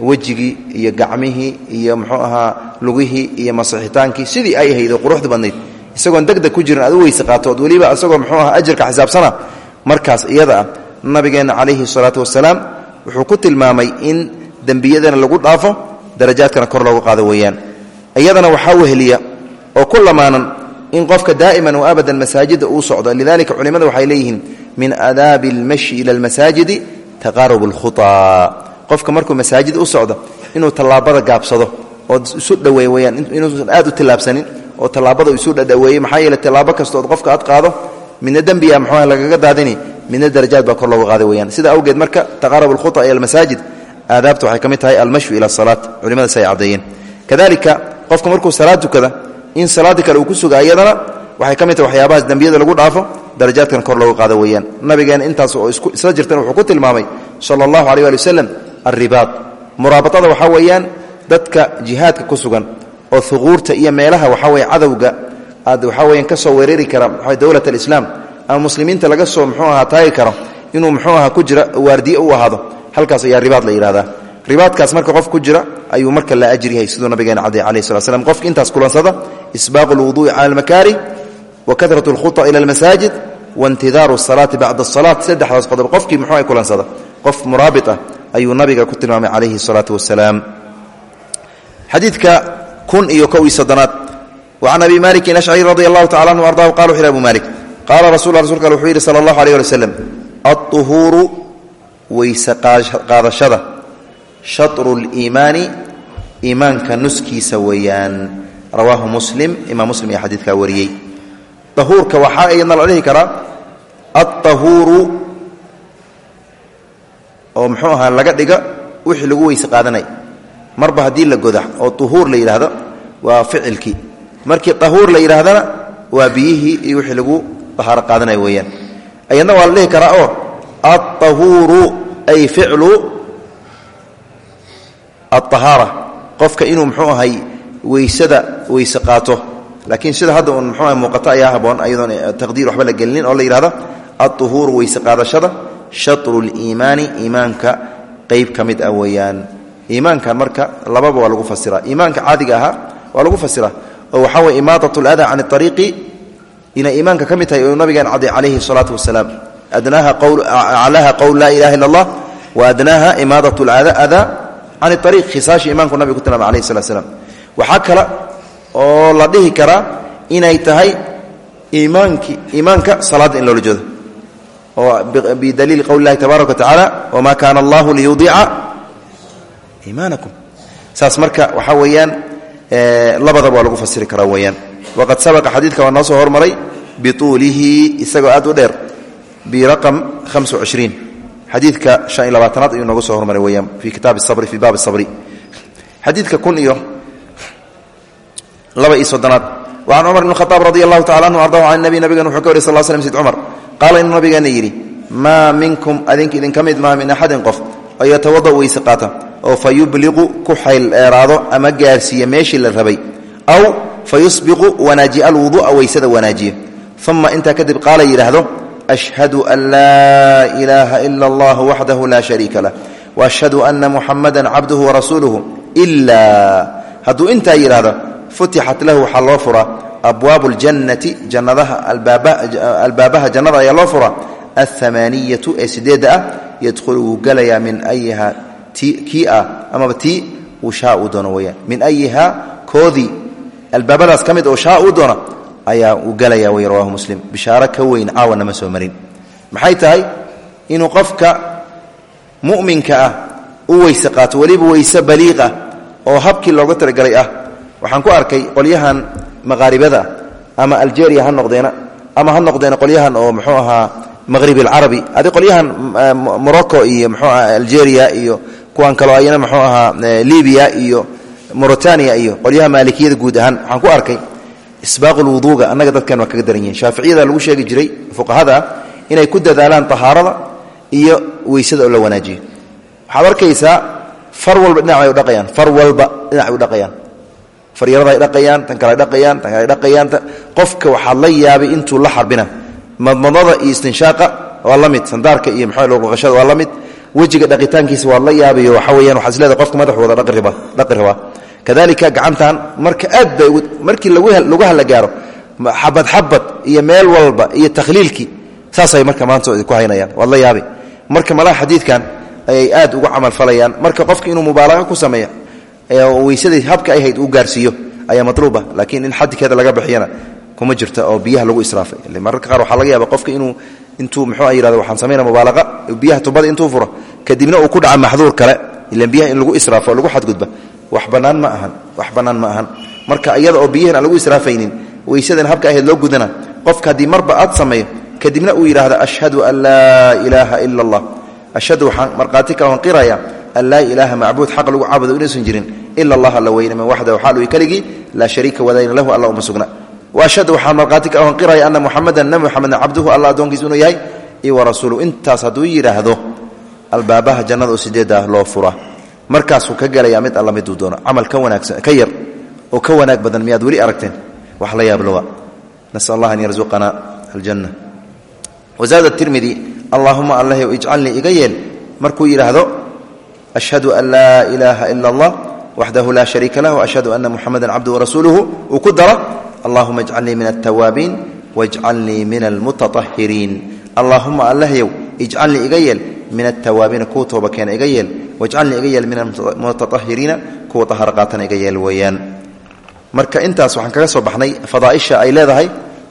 wejigii iyo gacmihii iyo muxuu ahaa lugihii iyo masixitaankii sidii ay ahayd oo quruxda badnayd. Isagoon degdeg ku jirin aad u weyse qaato ood weliba isagoo muxuu ahaa ajarka xisaabsana. Markaas iyada ah nabigeenna calayhi salaatu wasalaam wuxuu ku tilmaamay in dembiyadana lagu dhaafo darajaadkana kor loogu qaado weeyaan. Iyadana waxaa weheliya oo ku lamaanan in qofka daa'iman wa abadan masaajida uu socdo lidalika culimmada waxay leeyihiin min aadaabi almashyi ila almasaajidi taqaarub alkhutaa qofka markuu masaajid u socdo inuu tallaabada gaabsado oo isu dhoweey weyaan aad u tallaabsanin oo tallaabada isu dhadhaweeyey maxaa yeele tallaabo kastood qofka aad qaado midna dembiya muxuuha lagaga daadini midna darajaad baa kor loogu qaaday weyaan sida awgeed marka taqaarub alkhutaa ila almasaajid aadaabta waxay ka mid tahay almashyu ila asalaat culimada si ay caddeeyeen. Kadalika qofka markuu salaad tukada in salaadii kale uu ku suga waxay ka tahay waxyaabahaas dembiyada lagu dhaafo darajaadkan kor loogu qaado weeyaan. Nabigeena intaas oo isla jirtan wuxuu ku tilmaamay sala allahu aleh ali alribaad muraabatada waxaa weeyaan dadka jihaadka ku sugan oo huquurta iyo meelaha waxaa weye cadowga aad waxaa weyaan ka soo weerari kara dowlat alislaam ama muslimiinta laga soo muxuu ahaa taagi karo inuu muxuu ahaa ku jira waardiye u ahaado. Halkaas ayaa ribaad la yidhahdaa ribaadkaas marka qof ku jira ayuu marka la ajir yahay siduu nabigeena cadday alayh slat slam qofka intaas kulansada isbaaqu lwuduu'i cala almakaari wa karat alkhuta ila almasaajid waintidaaru asalaati bacda asalaat saddexdaas qodob qofkii muxuu ay kulansada? Qof muraabit ah ayuu nabiga ku tilmaamay calayhi salaatu wasalaam. Xadiidka kun iyo kow iyo soddonaad wacan abi malikin ashcari radi allahu tacala anhu ardahu qala wuxu yhi abu malik qaala rasul rasulka al wuxuu yidhi sala allahu aleyh ali waslem alطuhuuru weyse qaadashada shatru liimaani iimaanka nuskiisa weeyaan. Rawaahu muslim imaam muslim ayaa xadiidkaa wariyey. Ahuurka waxaa iyadna la dhihi karaa alطahuuru oo mxuu ahaa laga dhiga wixii lagu weyse qaadanay. Marba haddii la goda oo uhuur la yidhaahdo waa ficilkii. Markii tahuur la yidhaahdana waa biyihii iyo wixii lagu ahaaro qaadanay weyaan ayadna waa la dhihi karaa oo aahuuru ay ficlu aahaara qofka inuu mxuu ahay weysada weyse qaato. Laakiin sida hadda uun mxuu aha ayaa haboon ayadoon taqdiir waxba la gelinin oo la yidhahdo aلطuhuuru weyse qaadashada sharu liimaani iimaanka qeyb ka mid ah weeyaan. Marka lababa waa lagu fasiraa. Iimaanka caadiga ahaa waa lagu fasiraa. Oo waxaa weye imaadat ladaa can ariiqi inay iimaanka ka mid tahay u nabigaan caday calayhi salaatu wasalaam. Aclaha qowl laa ilaha illa allah wa adnaaha imaadat ladaa can ariiq khisaasha iimaanku nabiga ku alayhi salat slam waxaa kale oo la dhihi karaa inay tahay iimaanki iimaanka salaadda in loola jeedo oo bidaliili qowli lahi tabaaraka wa tacaala wamaa kaana allahu liyudiica iimaanakum saas marka waxaa weeyaan labadaba waa lagu fasiri karaa weeyaan. waqad sabaqa xadiidka waa noo soo hormaray biuulihi isagoo aad u dheer biraqam xadiidka han iyo labaatanaad ayuu nooga soo hormaray weyaan fii kitaab sabri fii baab sabri xadiidka kun iyo laba iyo soddonaad wacan cumar bn khaaab radi allahu tacala anhu ardahu can nabi nabigan wuxuu ka wariy sal slm sid cumar qaala inuu nabigeena yidhi maa minkum adinka idinka mid maaha min axadin qof oo yatawada weyse qaata oo fa yubliqu ku xayl dheeraado ama gaarsiiya meeshii la rabay aw fa yusbiqu wanaajiya alwudu'a weysada wanaajiya. Uma intaa kadib qaala yidhaahdo ashhadu an laa ilaaha ila allah waxdahu laa shariika lah waashhadu ana muxamada cabduhu warasuuluhu ilaa hadduu intaa yidhaahdo futixat lahu waxaa loo furaa abwaabu ljannati jannadaha albaabaha jannada ayaa loo furaa. Alamaaniyatu ee sideedda ah yadkhulu wuu gelayaa min ayiha kii ah amaba tii uu shaa uu doono weyaan min ayiha koodii albaabadaas ka mid oo shaa uu doona ayaa uu gelaya wey rawahu muslim. Bishaaro ka weyn caawana ma soo marin. Maxay tahay? Inuu qofka mu'minka ah maqaaribada ama algeria ha noqdeena ama ha noqdeena qolyahan oo muxuu ahaa maqhrib alcarabi adi qolyahan morocco iyo mxuu aha algeria iyo kuwan kaloo ayana muxuu ahaa libiya iyo mauritania iyo qolyaha maalikiyada guud ahaan waxaan ku arkay isbaaqulwuduuga annaga dadkan waa kaga daran yihiin shaaficiyada lagu sheegi jiray fuqahada ah inay ku dadaalaan tahaarada iyo weysada oo la wanaajiyo. Waxaad arkaysaa far walba dhinac ay udhaqayaan far walba dhinac ay udhaqayaan faryarada ay dhaqayaan tan kale ay dhaqayaan tan kale ay dhaqayaan. Qofka waxaad la yaabay intuu la xarbina. Madmadada iyo istinshaaqa waa la mid sandaarka iyo maxaa luqluqashada waa la mid. Wejiga dhaqitaankiisa waad la yaabayo waxa weeyaan waxaad is leedahay qofka madaxooda dhaqi rabaa kadalika gacantan marka aad bay markii lugaha la gaaro xabad xabad iyo meel walba iyo takhliilkii saasay marka maanta ku haynayaan waad la yaabi marka malaha xadiidkan ayay aad ugu camalfalayaan marka qofka inuu mubaalaqa ku sameeya weysadii habka ay hayd uu gaarsiiyo ayaa matluuba laakiin in xadikeeda laga bixiyana kuma jirta oo biyaha lagu israafay. Mararka qaar waxaa laga yaaba qofka inuu intuu muxuu yihahdo waxaan samayna mubaalaqa biyaha tubada intuu furo kadibna uu ku dhaca maxduur kale ilan biyaha in lagu israafo lagu xadgudba. Wax bannaan ma ahan wax bannaan ma ahan. Marka iyada oo biyahan aan lagu israafaynin weysadan habka ahayd loo gudana qofka haddii marba aad sameeyo kadibna uu yidhaahdo ashhadu an laa ilaaha ila allah. Ashhadu waxaan markhaati ka hon qiraya an laa ilaaha macbuud xaq lagu caabudo inuusan jirin ila allah alla weyne man waxdahu xaaluhi keligii laa shariika wadayna lahu alla uma sugna waashhadu waxaan markhaati ka hon qiraya ana muxamadan nabi muxamedna cabduhu alla addoonkiisa inuu yahay iyo warasuuluhu intaas hadduu yidhaahdo albaabaha jannada oo sideedda ah fura markaasuu ka gelayaa mid alla miduu doono camal ka wanaagsan ka yar oo ka wanaag badan miyaad weli aragteen wax la yaablowa nasal allah an yarzuqana aljanna wazaada tirmidi allaahuma allahw ijcalnii iga markuu yidhaahdo ashhadu an laa ilaaha ila allah waxdahu laa shariika lah ashhadu ana muxamadan cabdu warasuuluhu uu ku daro allahuma ijcalnii min altawaabiin wajcalnii min almutaahiriin allaahuma allahyow ijcalnii iga yeel min altawaabiina kuwa tooba keena iga yeel wajcalnii iga yeel min almutaahiriina kuwa ahar qaatana iga yeel weeyaan marka intaas waxaan kaga soo baxnay fadaaisha ay leedahay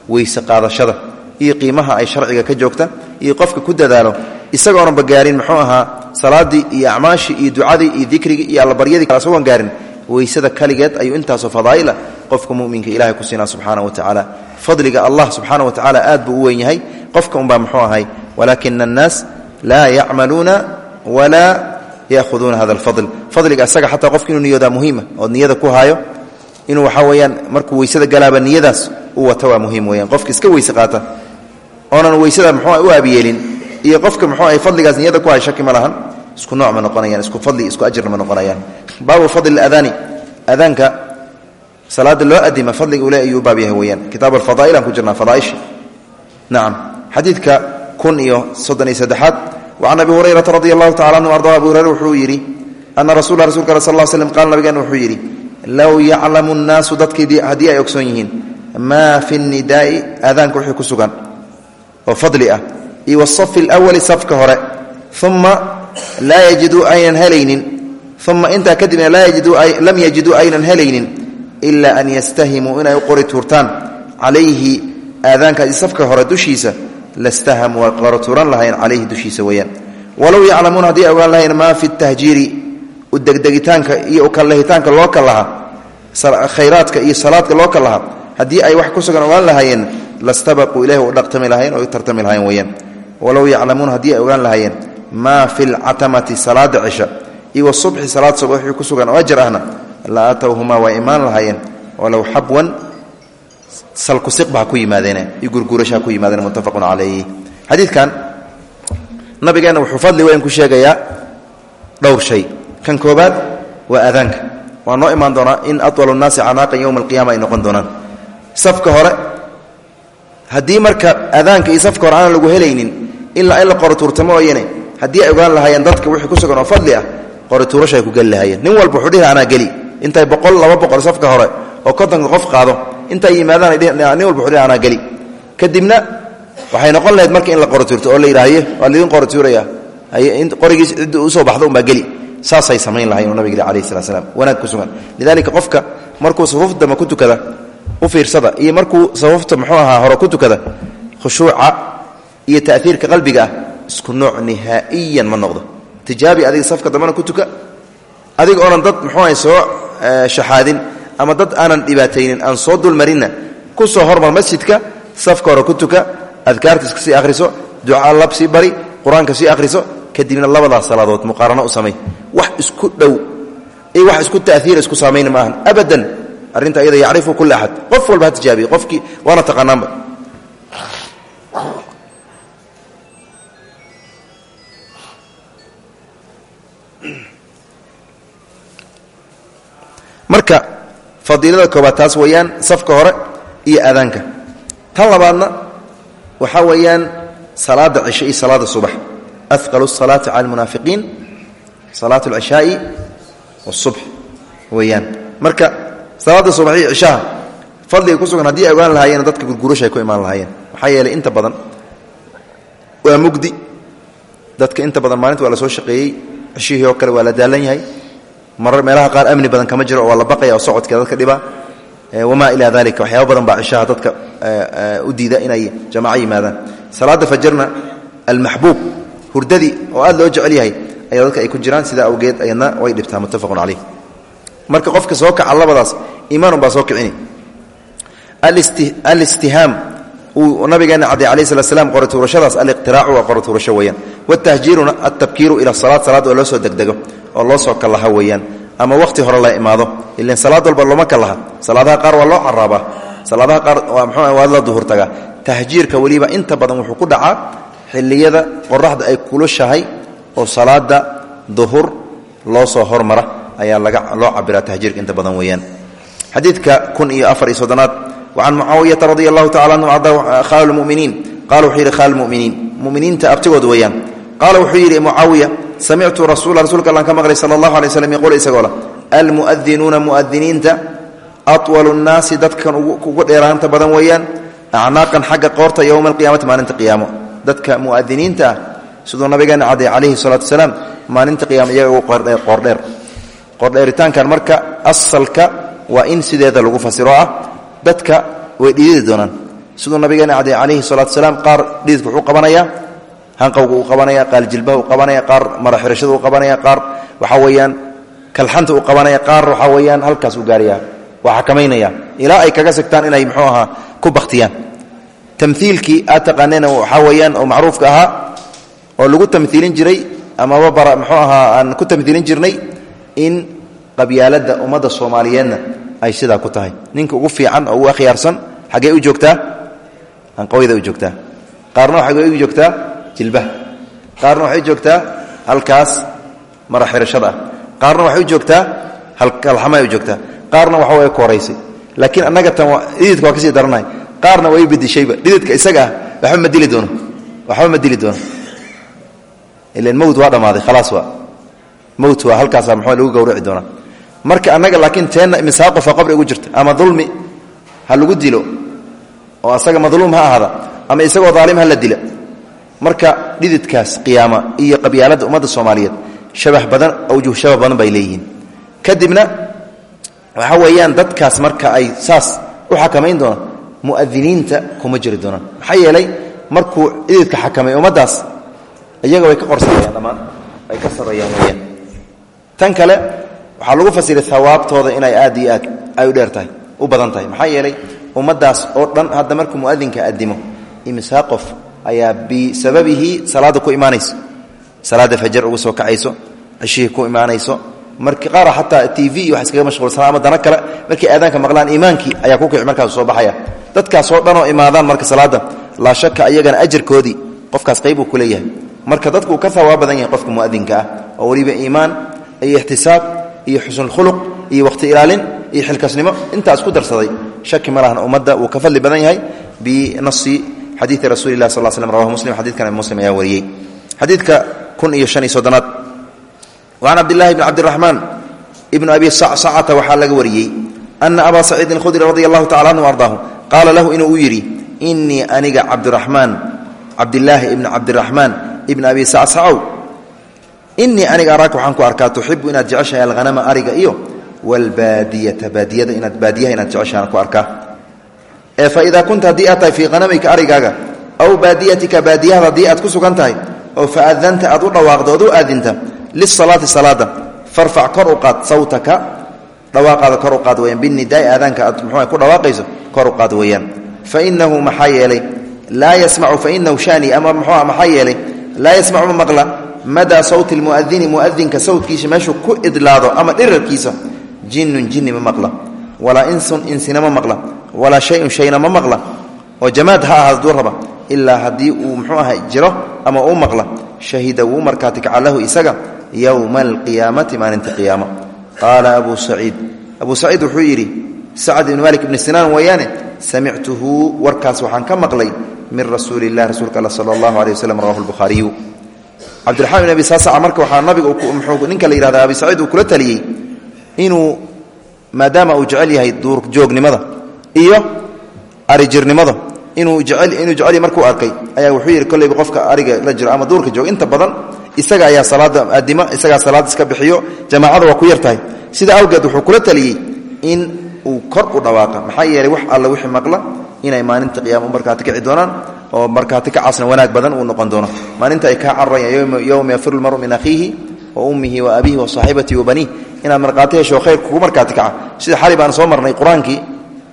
weyse qaadashada iyo qiimaha ay sharciga ka joogta iyo qofka ku dadaalo isagoonanba gaarin muxuu ahaa salaadii iyo acmaashii iyo ducadii iyo dikrigii iyo allabaryadii isagoon gaarin. Weysada kaligeed ayuu intaasoo fadaa'ila qofka muminka ilahay ku siinaa subxaana wa tacaala. Fadliga allah subxaana wa tacaala aad buu u weyn yahay. Qofka unbaa muxuu ahay walaakina annaas laa yacmaluuna walaa yaahuduuna hada alfadl. Fadliga isaga xataa qofka inuu niyoodaa muhiima ood niyada ku haayo inuu waxaa weeyaan markuu weysada galaaba niyadaas u wata waa muhiim weyaan qofka iska weyse qaata oonan weysada muxuu u aabiyeelin iyo qofka muxuu ay fadligaas niyada ku hay shaki ma lahan. Isku nooc ma noqonayaan isku fadli isku ajirna ma noqonayaan. Baabu fadli adaani adaanka salaada loo adima fadliga ule ayuu baab yahay weyaan kitaab alfadaa'il aan ku jirnaa fadaaisha. Nacam xadiidka kun iyo soddon iyo saddexaad wacan abi hurayrata radi allahu tacala anhu arda abu hurayra wuxuu yidhi ana rasula rasulka al sal l slm qaala nabigeena wuxuu yidhi low yaclamu nnaasu dadkii haddii ay ogsoon yihiin maa fi nidaa'i aadaanka wixii ku sugan oo fadli ah iyo wasafi alawali safka hore uma laa yajiduu aynan helaynin uma intaa kadibna lam yajiduu aynan helaynin ilaa an yastahimuu inay u qori tuurtaan. Calayhi aadaankaasi safka hore dushiisa lastahamuu waa qori tuuran lahayn calayhi dushiisa weeyaan. Walow yaclamuuna haddii ogaan lahayn maa fi tahjiiri udegdegitaanka iyo ukallahitaanka loo kalahaa khayraadka iyo salaadka loo kalahaa haddii ay wax ku sugan ogaan lahaayeen lastabaquu ilahi u dhaqtami lahayen oo tartami lahayen weyaan walow yaclamuuna haddii ay ogaan lahaayeen maa fi lcatamati salaada cisha iyo wasubxi salaad suba wixii ku sugan oo ajar ahna la aatowhumaa waa imaan lahaayeen. Walow xabwan salkusiqba ha ku yimaadeene iyo gurgurasha ha ku yimaadeen muttafaqun calayh xadiidkan nabigeenna wuxuu fadli weyn ku sheegayaa dhowr shay. Kan koobaad waa aadaanka waa noo imaan doonaa in atwalu nnaasi canaaqan yowma alqiyama ay noqon safka hore haddii marka aadaanka iyo safka hore aanan lagu helaynin ilaa in la qorituurta mooyane haddii ay ogaan lahaayeen dadka wixii ku sugan oo fadli ah qorituurasha ay ku geli lahaayeen. Nin walba wuxuu dhihi anaa intay boqol laba boqol safka hore oo kontonka qof qaado intay yimaadaan nin walba wuxuu dhihi anaa kadibna waxay noqon lahayd marka in la qorituurto oo la yidhaahaye waa laydin qorituuraya qorigiis cidda u soo baxdo unbaa geli. Saasay samayn lahayen nabig alayh slat slam wanaag ku sugan. Lidalika qofka markuu safuuf dama ku tukada u fiirsada. Iyo markuu safuufta muxuu ahaa hore ku tukada khushuuca iyo taiirka qalbiga ah isku nooc nihaa'iyan ma noqdo. Tijaabi adiga safka dambana ku tuka adiga oonan dad muxuu aha soo shaxaadin ama dad aanan dhibaataynin aan soo dulmarinna ku soo hormar masjidka safka hore ku tuka adkaartiis sii ahriso ducaa lab sii bari qur'aanka sii ahriso kadibna labadaas salaadood muqaarano u samay wax isku dhow iyo wax isku taiira isku saamayna maahan. Abadan arinta iyada yacrifu kula axad qof walba ha tijaabiye qofkii waana marka fadiilada koobaad taas safka hore iyo aadaanka. Tan labaadna waxaa weeyaan salaada cisho iyo salaada subax. Aqalu salaati cala almunaafiqiin salaat alcishaai wasubx weeyaan. Marka salaada subax iyo cishaha fadliga ku sugan haddii ay ogaan lahaayeen dadka gurgurasha ay ku imaan lahaayeen. Maxaa yeelay inta badan waa mugdi. Dadka inta badan maalinta waa soo shaqeeyey cishihii oo kale waa la daalan yahay. Marar meelaha qaar amni badan kama jiro oo waa oo socodka dadka dhiba. Wamaa ilaa dalika waxyaaba badan baa cishaha dadka u diida inay jamaco yimaadaan. Salaada fajarna almaxbuub hurdadii oo aad loo jecel yahay ayaa dadka ay ku jiraan. Sidaa awgeed ayadna way dhibtaa muttafaqun caleyh marka qofka soo kaca labadaas iimaanun baa soo kicini. Alistihaam uu nabigeena cadday alayh slat slam qoratuurashadaas aliqtiraacu waa qoratuurasho weeyaan. Watahjiiruna altabkiiru ila salaad salaad oo loo soo degdego oo loo soo kallaha weeyaan. Ama wakhti hore la imaado ilan salaad walba looma kallaha. Salaadaha qaar waa loo caraabaa. Salaadaha qaar mxuu waa la duhur tagaa. Tahjiirka weliba inta badan wuxuu ku dhacaa xilliyada qoraxda ay kulushahay oo salaada duhur loo soo hormara ayaa loo cabiraa tahjiirka inta badan weeyaan. Xadiidka kun iyo afar iyo soddonaad wacan mucaawiyata radi allahu tacala anhu ada khaalu lmuminiin qala wuxuu yidhi khaalu muminiin muminiinta abtigood weeyaan. Qaala wuxuu yidhi mucaawiya samictu rasuula rasuulka allan ka maqlay sala allahu alay slam yaquul isagoo almu'adinuuna mu'adiniinta atwalu nnaasi dadkan ugu dheeraanta badan weeyaan acnaaqan xagga qoorta yowma alqiyamati maalinta qiyaamo. Dadka mu'adiniinta ah siduu nabigeena cadday calayhi salaatu wasalaam maalinta qiyaama iyaga ugu qoordheer qoordheeritaankan marka asalka waa in sideeda lagu fasiro ah dadka way dhididi doonaan. Siduu nabigeena cadday calayhi salaatu wasalaam qaar dhididka wuxuu qabanayaa hanqawga uu qabanaya qaar jilbaha uu qabanaya qaar maraxirashada uu qabanaya qaar waxaa weeyaan kalxanta uu qabanaya qaar waxaa weeyaan halkaas uu gaaraya waa xakamaynaya ilaa ay kaga sigtaan inay muxuu ahaa ku baktiyaan tamhiilkii aad taqaaneen waxaa weeyaan oo macruufka ahaa oo lagu tamhiilin jiray amaba muxuu ahaa aan ku tamhiilin jirnay in qabyaaladda ummadda soomaaliyeedna ay sidaa ku tahay. Ninka ugu fiican oo ugu akhyaarsan xaggee u joogtaa? Hanqawyada u joogtaa. Qaarna xaggee u joogtaa jilbaha. Qaarna waxay joogtaa halkaas maraxirashada ah qaarna u joogtaa halxamay u joogtaa. Qaarna waxa way ku laakiin annaga tan dhididka waa ka sii daranahay. Qaarna way bedishayba. Dhididka isaga ah ma dili doono. Waxba ma dili doono. Ilan mowt waa dhammaaday khalaas waa. Mowt waa halkaasa maxaa lagu gawraci doonaa marka annaga laakiin teenna imisaa qofa qabri ugu jirta ama dulmi ha lagu dilo oo asaga madluum ha ahaada ama isagoo daalim ha la dila. Marka dhididkaas qiyaama iyo qabyaalada ummadda soomaaliyeed shabah badan awjuh shabah badan bay leeyihiin. Kadibna waxa weeyaan dadkaas marka ay saas u xakamayn doonaan mu'adiniinta kuma jiri doonaan. Maxaa yeelay markuu dhididka xakamay ummaddaas iyaga way ka qorsanayaan dhammaan ay ka sarreeyaan tan kale waxaa lagu fasiray hawaabtooda inay aad iyo aad ay u dheer tahay u badan tahay. Maxaa yeelay ummaddaas oo dhan hadda markuu mu'adinka addimo imsaa qof ayaa bisababihi salaadda ku imaanayso. Salaadda fajar uga soo kacayso ceshihii ku imaanayso marki qaara xataa t v iyo iskaga mashquulsanaa ama dana kale markay aadaanka maqlaan iimaankii ayaa ku kici markaasu soo baxaya. Dadkaasoo dhanoo imaadaan marka salaadda laa shaka iyagana ajarkoodii qofkaas qayb uu ku leeyahay. Marka dadku uu ka hawaab badan yahay qofka mu'adinka ah oo weliba iimaan iyo ixtisaab iyo xusnulkhuluq iyo wakhti ilaalin iyo xilkasnimo. Intaas ku darsaday. Shaki ma lahan ummadda wuu ka fadli badan yahay binasi xadiidi rasuuli lah sal slm rawahu muslim xadidkan muslim ayaa wariyey. Xadiidka kun iyo shan iyo soddonaad. Wacan cabdillahi bni cabdiraxmaan ibni abi sacsacata waxaa laga wariyey ana abaa saciidin khudri radi allahu tacala anhu ardaahu qaala lahu inuu u yidhi inii aniga cabdiraxmaan cabdilaahi ibni cabdiraxmaan ibni abi sacsacow inii aniga araaka waxaan ku arkaa tuxibu inaad jeceshahay alhanama ariga iyo wlbaadiyata baadiyada inaad baadiyaha inaad jeceshahaan ku arkaa. Ee fa idaa kunta haddii aad tahay fii hanamika arigaaga aw baadiyatika baadiyahada haddii aad ku sugan tahay oo faadanta aad u dhawaaqdo ood u aadinta lisalaati salaada farfac kor u qaad sawtaka dhawaaqaada kor u qaad weyaan binidaai aadaanka aad muxuu ku dhawaaqayso kor u qaad weeyaan. Fainahu maxaa yeelay laa yasmacu fainahu shani ama muxuua maxaa yeelay laa yasmacu ma maqla madaa sawti lmuadini muadinka sawtkiisa meeshuu ku idlaado ama dhirarkiisa jinnun jinni ma maqla walaa insun insina ma maqla walaa shayun shayna ma maqla oo jamaad ha ahaado duu raba ilaa haddii uu muxuu aha jiro ama uu maqla shahida wuu markaati kaca lahu isaga yowma alqiyaamati maalinta qiyaama qaala abu saciid abuu saciid wuxuu yidhi sacd ibni malik ibni sinaan weeyaane samictuhu warkaas waxaan ka maqlay min rasuuli illah rasuulka alla sala allahu aleh rawahu lbukhaariyu cabdiraxmaan bin abi saasaca marka waxaa nabiga ninka la yihahda abi saciid uu kula taliyey inuu maadaama uu jecel yahay duurjoognimada iyo arijirnimada inuu inuu jecel markuu arkay ayaa wuxuu yidhi kollayba qofka ariga la jiro ama duurka joog. Inta badan isaga ayaa salaada adima isagaa salaad iska bixiyo jamaacada waa ku yar tahay. Sida awgeed wuxuu kula taliyey in uu kor u dhawaaqa maxaa yeelay wax alla wixii maqla inay maalinta qiyaama u markaati kici doonaan oo markaati kacaasna wanaag badan uu noqon doono. Maalinta ay kaa cararayaan yowma yafiru lmaru min akhiihi wa ummihi wa abiihi wa saaxibatihi wa baniih inaad markaati hesho khayr kugu markaati kaca sida xali baan soo marnay qur'aankii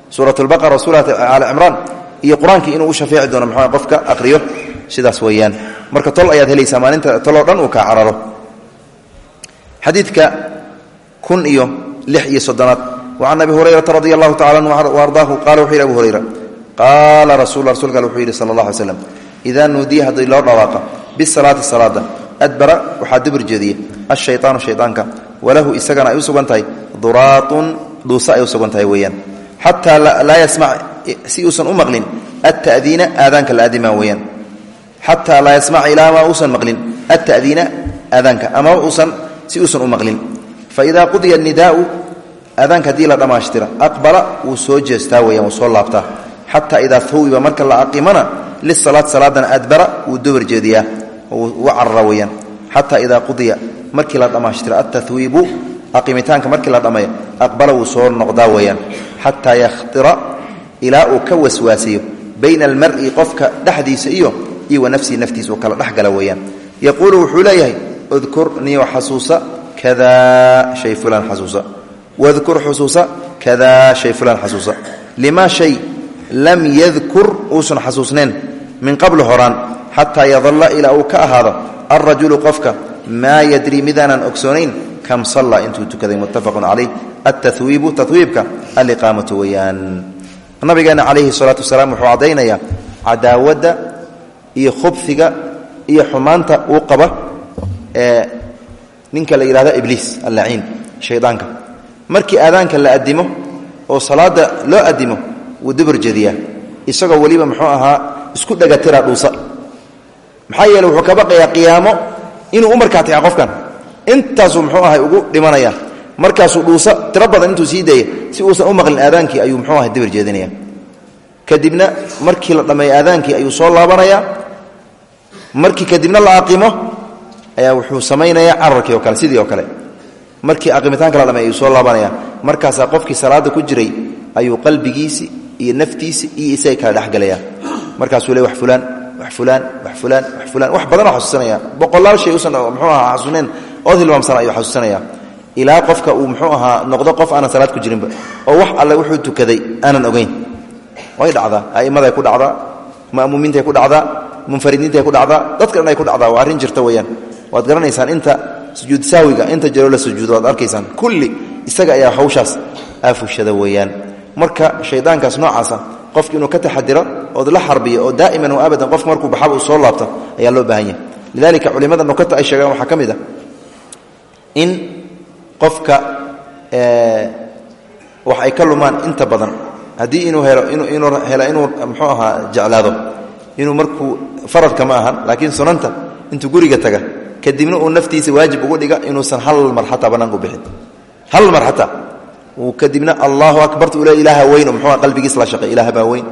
suurat lbaqara suurat aali cimraan iyo qur'aankii inuu u shafeeci doono mxua qofka aqriyo sidaas weeyaan. Marka tol ayaad helaysaa maalinta toloo dhan uu kaa cararo. Xadiidka kun iyo lix iyo soddonaad. Wacan abi hurayrata radi allahu tacala anhu ardaahu qala wuxuu yidhi abu hurayra qaala rasul rasulka al wuxuu yidhi sala allah alay slam idaa nuudiya haddii loo dhawaaqa bisalaati salaada adbara waxaa dubur jeediya ashayطaanu shayطaanka walahu isagana ay u sugan tahay duraatun dhuusa ay u sugan tahay weeyaan. Xataa laa yasmac si uusan u maqlin altadiina aadaanka la aadimaa weyaan xataa laa yasmac ilaa ma uusan maqlin altadiina aadaanka ama uusan si uusan u maqlin. Faidaa qudiya nidaau aadaanka haddii la dhammaashtira aqbala wuu soo jeestaa weyaan wuu soo laabtaa xataa idaa hawiba marka la aqimana lisalaat salaadana adbara wuu dobar jeediyaa u carara weyaan xataa idaa qudiya markii la dhammaashtira altahwiibu aqimitaanka markii la dhammeeyo aqbala wuu soo noqdaa weyaan xataa yakhtira ilaa uu ka waswaasiyo bayna almari qofka dhexdiisa iyo iyo wa nafsihi naftiisa uu kala dhexgala weeyaan. Yaquulu wuxuu leeyahay udkur niyo xasuusa kadaa shay fulan lam yadkur uusan xasuusnayn min qabli horaan xataa yadalla ilaa uu ka ahaado alrajulu qofka maa yadrii midaanan ogsoonayn kam salla intuu tukaday muttafaqun calayh. Altahwiibu tahwiibka aliqaamatu weeyaan nabigeena calayhi salaatu wasalaam wuxuu caddaynayaa cadaawadda iyo khubfiga iyo xumaanta uu qaba ee ninka la yidhahdo ibliis allaciin shaydaanka. Markii aadaanka la addimo oo salaada loo addimo wuu dabar jeediyaa isagoo weliba muxuu ahaa isku dhagatira dhuusa. Maxaa yeele wuxuu ka baqayaa qiyaamo inuu u markaatica qofkan. Intaasuu muxuu ahay ugu dhimanaya. Markaasuu dhuusa tiro badan intuu sii daya si uusan u maqlin aadaankii ayuu muxuu ahay dabar jeedinaya kadibna markii la dhammeeyo aadaankii ayuu soo laabanayaa markii kadibna la aqimo ayaa wuxuu samaynayaa cararkii oo kale sidii oo kale. Markii aqimitaanka la dhamay ayuu soo laabanaya. Markaasaa qofkii salaada ku jiray ayuu qalbigiisi iyo naftiisi iyo isaga kala dhexgelaya markaasuu le wax fulaan wax fulaan wax fulaan wax fulaan. Wax badanoo xasuusanaya boqolaal shay usan muxuu ahaa xasuuneen ood hilmaamsana ayuu xasuusanaya ilaa qofka uu muxuu ahaa noqdo qof aanan salaad ku jirinba oo wax alle wuxuu tukaday aanan ogeyn. Way dhacdaa a'immaday ku dhacdaa ma'muumiintay ku dhacdaa munfaridiintay ku dhacdaa dadka dhan ay ku dhacdaa waa arrin jirta weeyaan. Waad garanaysaan inta sujuud saawiga inta jiro la sujuudo waad arkaysaan. Kulli isaga ayaa hawshaas aafushada weeyaan marka shaydaankaas noocaasa qofka inuu ka taxadiro ood la xarbiyo oo daa'iman wa abadan qofka markuu baxaba uu soo laabto ayaa loo baahan yahay. Lidalika culimada nukata ay sheegaan waxaa ka mid a in qofka wax ay ka inta badan haddii inuu helo inuu helo inuu muxuu ahaa jeclaado inuu markuu faradka ma ahan laakiin sunanta intuu guriga taga kadibna uu naftiisa waajib ugu dhiga inuusan hal mar xataa bannaanku bixin. Hal mar xataa kadibna allahu akbarta ule ilaaha weyn. Muxuu qalbigiis la shaqay ilaah baa weyn.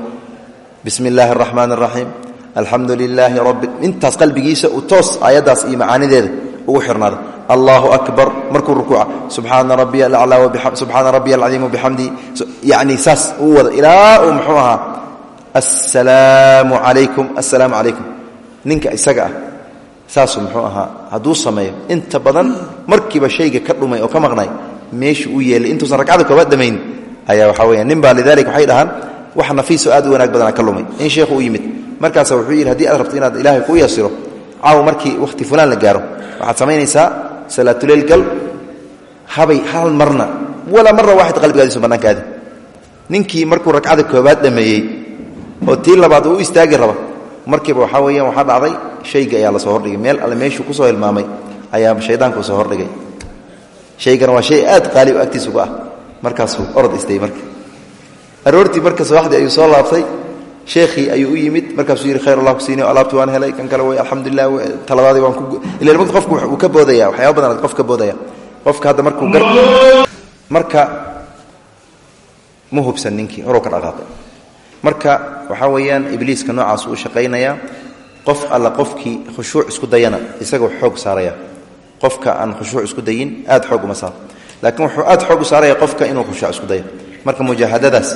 Bismi illaahi araxmaan araxiim alxamdu lilaahi rabbi. Intaas qalbigiisa uu toos aayaddaas iyo macaanideeda ugu xirnaado. Allahu akbar. Markuu rukuuca subxaana rabbiya alaclaa subxaana rabbiya alcadiim bixamdihi yacni saas uu wada ilaa uu muxuu ahaa assalaamu calaykum assalaamu calaykum. Ninka isaga ah saasuu muxuu ahaa hadduu sameeyo inta badan markiiba shayga ka dhumay oo ka maqnay meeshu uu yeelay. Intuusan ragcada koobaad dhammayn ayaa waxaa weya nin baa waxay dhahaan wax nafiiso aad u wanaag badana ka lumay. In sheekhu u yimid. Markaasa wuxuu yidhi haddii aad rabto inaad ilaahay kuu yasiro caaw markii wakhti fulaan la gaaro waxaad samaynaysaa salaatuleyl gal habay hal marna walaa marna waaxid qalbigaadiisu bannaanka aadi ninkii markuu ragcada koobaad dhammeeyey oo tii labaad uu u istaagi raba markiiba waxaa weeyaan waxaa dhacday shayga ayaa la soo hordhigay. Meel alle meeshuu ku soo hilmaamay ayaa shaydaanku soo hordhigay shaygana waa shay aad qaali o agtiis uga ah. Markaasuu orod istay marka. Aroortii marka subaxdii ayuu soo laabtay. Sheekhii ayuu u yimid. Markaasuu yidhi khayr allah kusiini alaabti waan helay kan kale wey alxamdulilah taladaadii waan ku ila marka qofku wuu ka boodaya waxyaaba badan qof ka boodaya. Qofka hadda markuu marka ma hubsan ninkii horuu ka dhaqaaqay. Marka waxaa weeyaan ibliiska noocaas uu shaqaynayaa qof alla qofkii khushuuc isku dayana isagoo xoog saaraya qofka aan khushuuc isku dayin aad xoog uma saaro laakiin wuxuu aad xoog u saaraya qofka inuu khushuuc isku dayo. Marka mujaahadadaas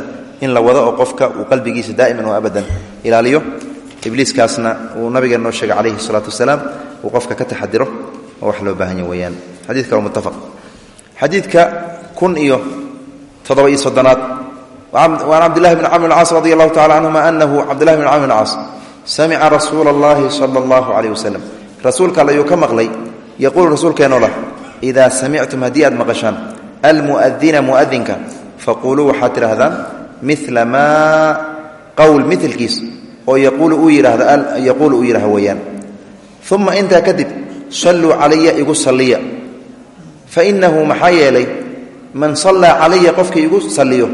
in la wado oo qofka uu qalbigiisa daa'iman oo abadan ilaaliyo ibliiskaasna uu nabigeena noo sheegay calayhi salaatu wasalaam uu qofka ka taxadiro oo wax loo baahan ya weeyaan. Xadiidka waa muttafaq. Xadiidka kun iyo toddoba iyo soddonaad. Waan cabdillahi bn camr caas radi allahu tacala canhuma anahu cabdillahi bn camr caas samica rasuula allahi sala allahu calayh wasalam rasuulka alle ayuu ka maqlay yaquulu rasuulkeenoo lah idaa samictum haddii aad maqashaan almu'adina mu'adinka faquuluu waxaad tidhaahdaan mila maa qowl milkiis oo yaquulu uu yidhaahdo yaquulu uu yidhahdo weeyaan uma intaa kadib salluu calaya igu salliya fainahu maxaa yeelay man sallaa calaya qofkii igu salliyo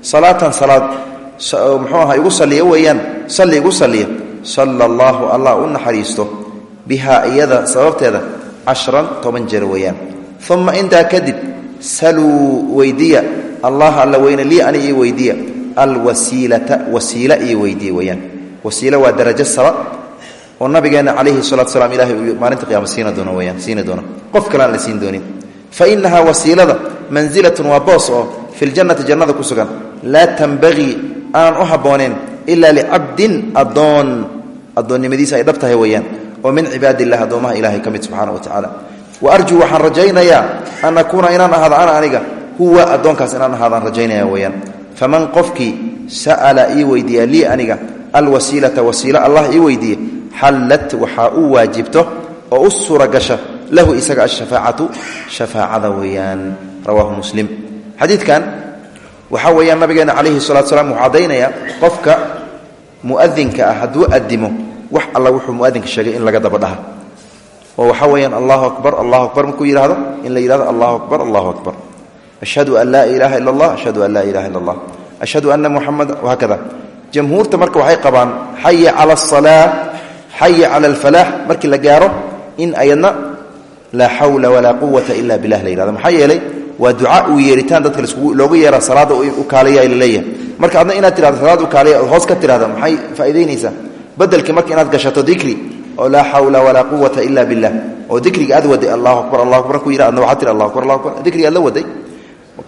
salaatan salaad muxuu aha igu salliya weeyaan salli igu salliya sala allaahu allah u naxariisto bihaa iyada sababteeda cashran toban jeer weeyaan. Uma intaa kadib saluu weydiya. Allah alla weyne lii ani ii weydiya. Alwasiilata wasiila ii weydiya weeyaan. Wasiilo waa darajo saba oo nabigeenna calayhi salatu salaam ilahay uu maalinta qiyama siina doono weyaan qof kale aan la siin doonin. Fa inahaa wasiilada mansilatun waa boos oo fi ljannati jannada ku sugan. Laa tanbagii aanan u habbooneen ilaa licabdin addoon. Addoonnimadiisa ay dhab tahay weeyaan oo min cibaadi illah addoomaha ilahay ka mid subxaana wa tacaala. Wa arjuu waxaan rajaynayaa an akuuna inaan ahaado ana aniga. Huwa addoonkaas inaan ahaadaan rajaynaya weeyaan. Faman qofkii sa'ala ii weydiiya lii aniga alwasiilata wasiilo allah ii weydiiye xallat waxaa u waajibto oo u suuragasha lahu isaga ashafaacatu shafaacada weeyaan. Rawaahu muslim. Xadiidkan waxaa weeyaan nabigeena calayhi salatu qofka mu'adinka ah hadduu adimo wax alla wuxuu muadinka sheegay in laga daba dhaha. Oo waxaa weeyaan allahu akbar allahu akbar markuu yidhahdo in la yidhahdo allahu akbar allahu akbar. Ashhadu an laa ilaaha ila allah ashhadu an laa ilaha illa allah ashhadu anna muxamada wahaakada jamhuurta marka waxay qabaan xaya cala asalaa xaya cala alfalaax markii la gaaro in ayadna laa xawla walaa quwata ila bilah la yihahdo maxaa yeelay waa duca uu yeeritaan dadka loogu yeera salaada u kaaliya la leeyahay marka adna inaad tirahdo salaad u kaaliya ood hoos ka tirahda maxay faa'idaynaysaa bedelkii marka inaad gashato dikri oo laa xawla walaa quwata ila billah oo dikriga aad waday allahu akbar allahu akbar ku yidha adna waxaad tiri allahu akbar allahu akbar dikriga aad la waday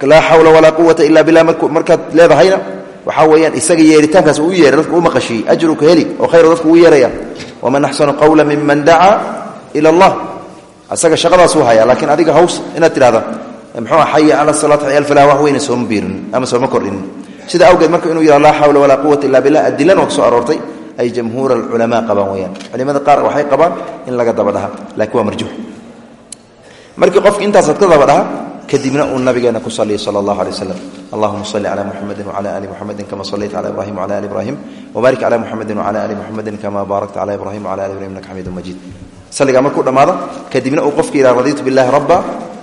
laa xawla walaa quwata ila billah markaad leedahayna waxaa weeyaan isaga yeeritaankaas uu yeeray dadka u maqashiyey ajruka heli oo khayru dadka uu yeeraya. Waman axsanu qawla miman dacaa ila allah. Isaga shaqadaasuu hayaa laakiin adiga haws inaad tidhahda mxuu xaya cala salaat xaya alfalah wax weyna sooma biirin ama sooma kordhinin. Sida awgeed marka inuu yidhah laa xawla walaa quwata illa billah adilan oo ka soo aroortay ay jamhuur alculamaa qabaan weyaan culimada qaar waxay qabaan in laga daba dhaha laakiin waa marjuux. Markii qofki intaasaad ka daba dhaha kadibna uu nabigeena ku saliya sala allahu alay waslam allahuma salli cala muxamedin wcala ali muxamedin kama sallayta cala ibrahim wcala ali ibrahim wbaarik cala muxamedin wcala ali muxamedin kama baarakta cala ibrahim wcala ali ibrahim innaka xamiidu majiid salligaa markuu dhammaado kadibna uu qofka yidhaha radiitu billahi rabba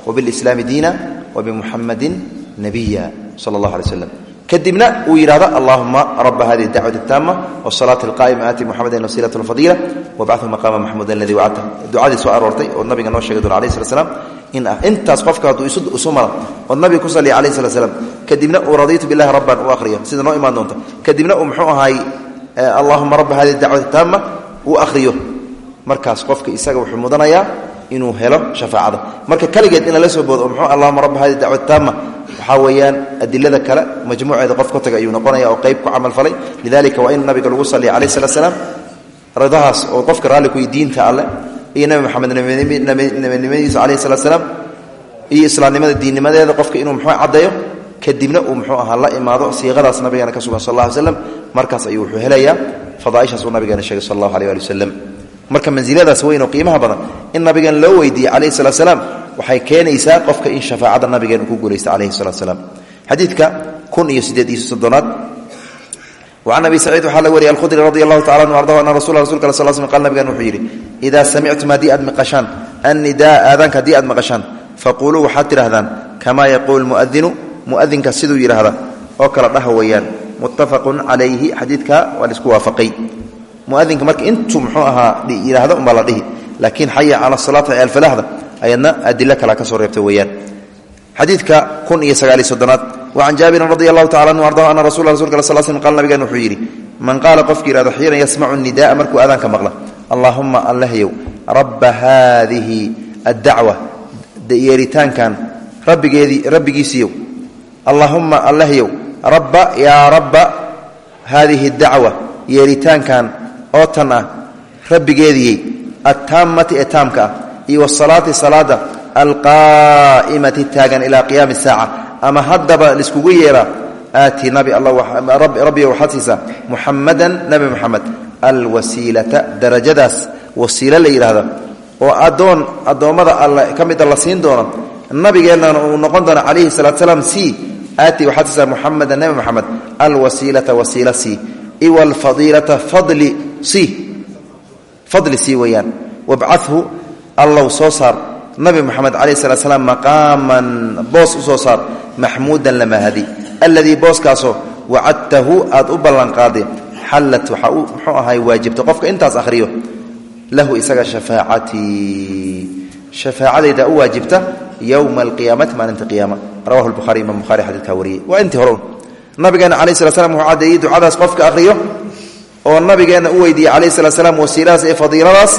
wbilislaami diina wbimuxamadin nabiya sala allah alay slam kadibna uu yidhahdo allahuma raba hadihi dacwat اtaama wsalaati اlqaa'ima aati muxamedin wasiilat اlfadiila wabcahu maqaama maxmuuda aladii wacadta ducadii soo aroortay oo nabiga noo sheegay doon alayh slat slam in ah intaas qofka hadduu isu mara ood nabiga ku saliya alayh slat slam kadibna uu radiitu billahi rabban u akhriyo sida noo imaan doonta kadibna uu muxuu ahaay allahuma raba hadihi dacwat taama uu akhriyo markaas qofka isaga wuxuu mudanayaa inuu helo shafaacada. Marka kaligeed in lala soo boodo oo mxuu allahuma rabba hadi dacwat taama waxaa weeyaan adilada kale majmuuceeda qof ka taga ayuu noqonaya oo qayb ku camal falay. Lidalika waa in nabiga lagu saliya alayh salat slaam ridahaas oo qofka raalli kuy diinta alle iyo nebi moxamed nebinimadiisa alayh salat slaam iyo islaamnimada diinnimadeeda qofka inuu muxuu caddeeyo kadibna uu muxuu ahaa la imaado siiqadaas nabigeena ka sugan sal alla ly slam markaas ayuu wuxuu helayaa fadaaishaas uu nabigeena sheegay sal allahu aleh ali wasalam marka mansiladaas weyn qiimaha badan in nabigeen loo weydiiyey calayhi salatu salaam waxay keenaysaa qofka in shafaacada nabigeen uu ku guulaysta calayhi salatu salaam xadiidka kun iyo siddeed iyo soddonaad. Wacan abi saciid waxaa laga wariyay alkhudri radi allahu tacala anu ardahu ana rasula rasulka al sal sl qal nabigan wuxuu yidhi idaa samictum haddii aad maqashaan annidaa aadaanka haddii aad maqashaan faquluu waxaad tidhahdaan kamaa yaquul muadinu muadinka siduu yidhaahda oo kala dhaha weeyaan. Muttafaqun calayhi xadiidka waa la isku waafaqay muadinka marka intuu muxuu ahaa yidhaahdo umbaa la dhihi. Laakiin xaya cala salaata ee alfalahda ayadna adilo kala ka soo reebtay weeyaan. Xadiidka kun iyo sagaaliy soddonaad wacan jaabirin radi allahu tacala anhu ardahu ana rasul rasulka sal sl qal nabigan wuxuu yidhi man qaala qofki yihahdo xiina yasmacu nida'a markuu aadaanka maqla allaahuma allahyow rabba haadihi addacwa yeeritaankan rabbigeedii rabbigiisiiyow allaahumma allahyow rabba yaa rabba haadihi dacwa yeeritaankan oo tan ah rabbigeediyey attaammati ee taamka ah iyo wasalaati salaada alqaa'imati taagan ilaa qiyaami saaca. Ama haddaba laiskugu yeeraa aati nabi rabbiga waxaad siisaa muxamadan nabi moxamed alwasiilata darajadaas wasiilo la oo addoon addoommada alle ka la siin doono nabigeennana uu noqon doono calayhi salatu salaam c aati waxaad siisaa nabi moxamed alwasiilata wasiila weeyaan. Wabcahu allow soo saar. Nabi moxamed calayh salat slaam maqaaman boos u soo saar. Maxmuudan lamahadi alladii booskaasoo wacadtahu aad u ballanqaaday xallat waxaa u muxuu ahay waajibta. Qofka intaas akhriyo lahu isaga shafaacatii shafaacadayda u waajibta yowma alqiyaamati maalinta qiyaama. Rawahu lbuhari imam buhari xadiidkaa wariyey. Waa intii nabigeena calayh salat slam wuxuu caddeeyey ducadaas qofka akhriyo oo nabigeenna u weydiiyey calayh salat slam wasiiladaas ee fadiiladaas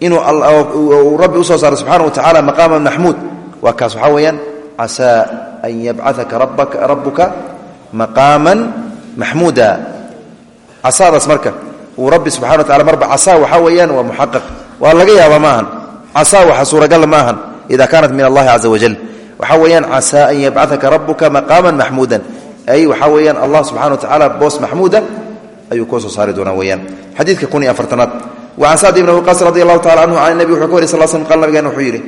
inuu rabbi u soo saaro subxaana wa tacala maqaaman maxmuud. Waa kaas waxaa weeyaan casaa an yabcataka rabbuka maqaaman maxmuuda. Casaadaas marka uu rabbi subxana wa tacala marba casaa waxaa weeyaan waa muxaqaq waa laga yaabaa ma ahan casaa waxa suuragal ma ahan ida kaanat min allahi caza wajal waxaa weeyaan casaa an yabcataka rabbuka maqaaman maxmuudan ay waxaa weeyaan allah subxana wa tacaala boos maxmuuda ayuu kuu soo saari doonaa weeyaan. Xadiidka kun iyo afartanaad. Wacan sacd ibn waqaas radi allahu tacala canhu can nebi wuxuu ka wariy sal slm qal nabigeena wuxuu yidhi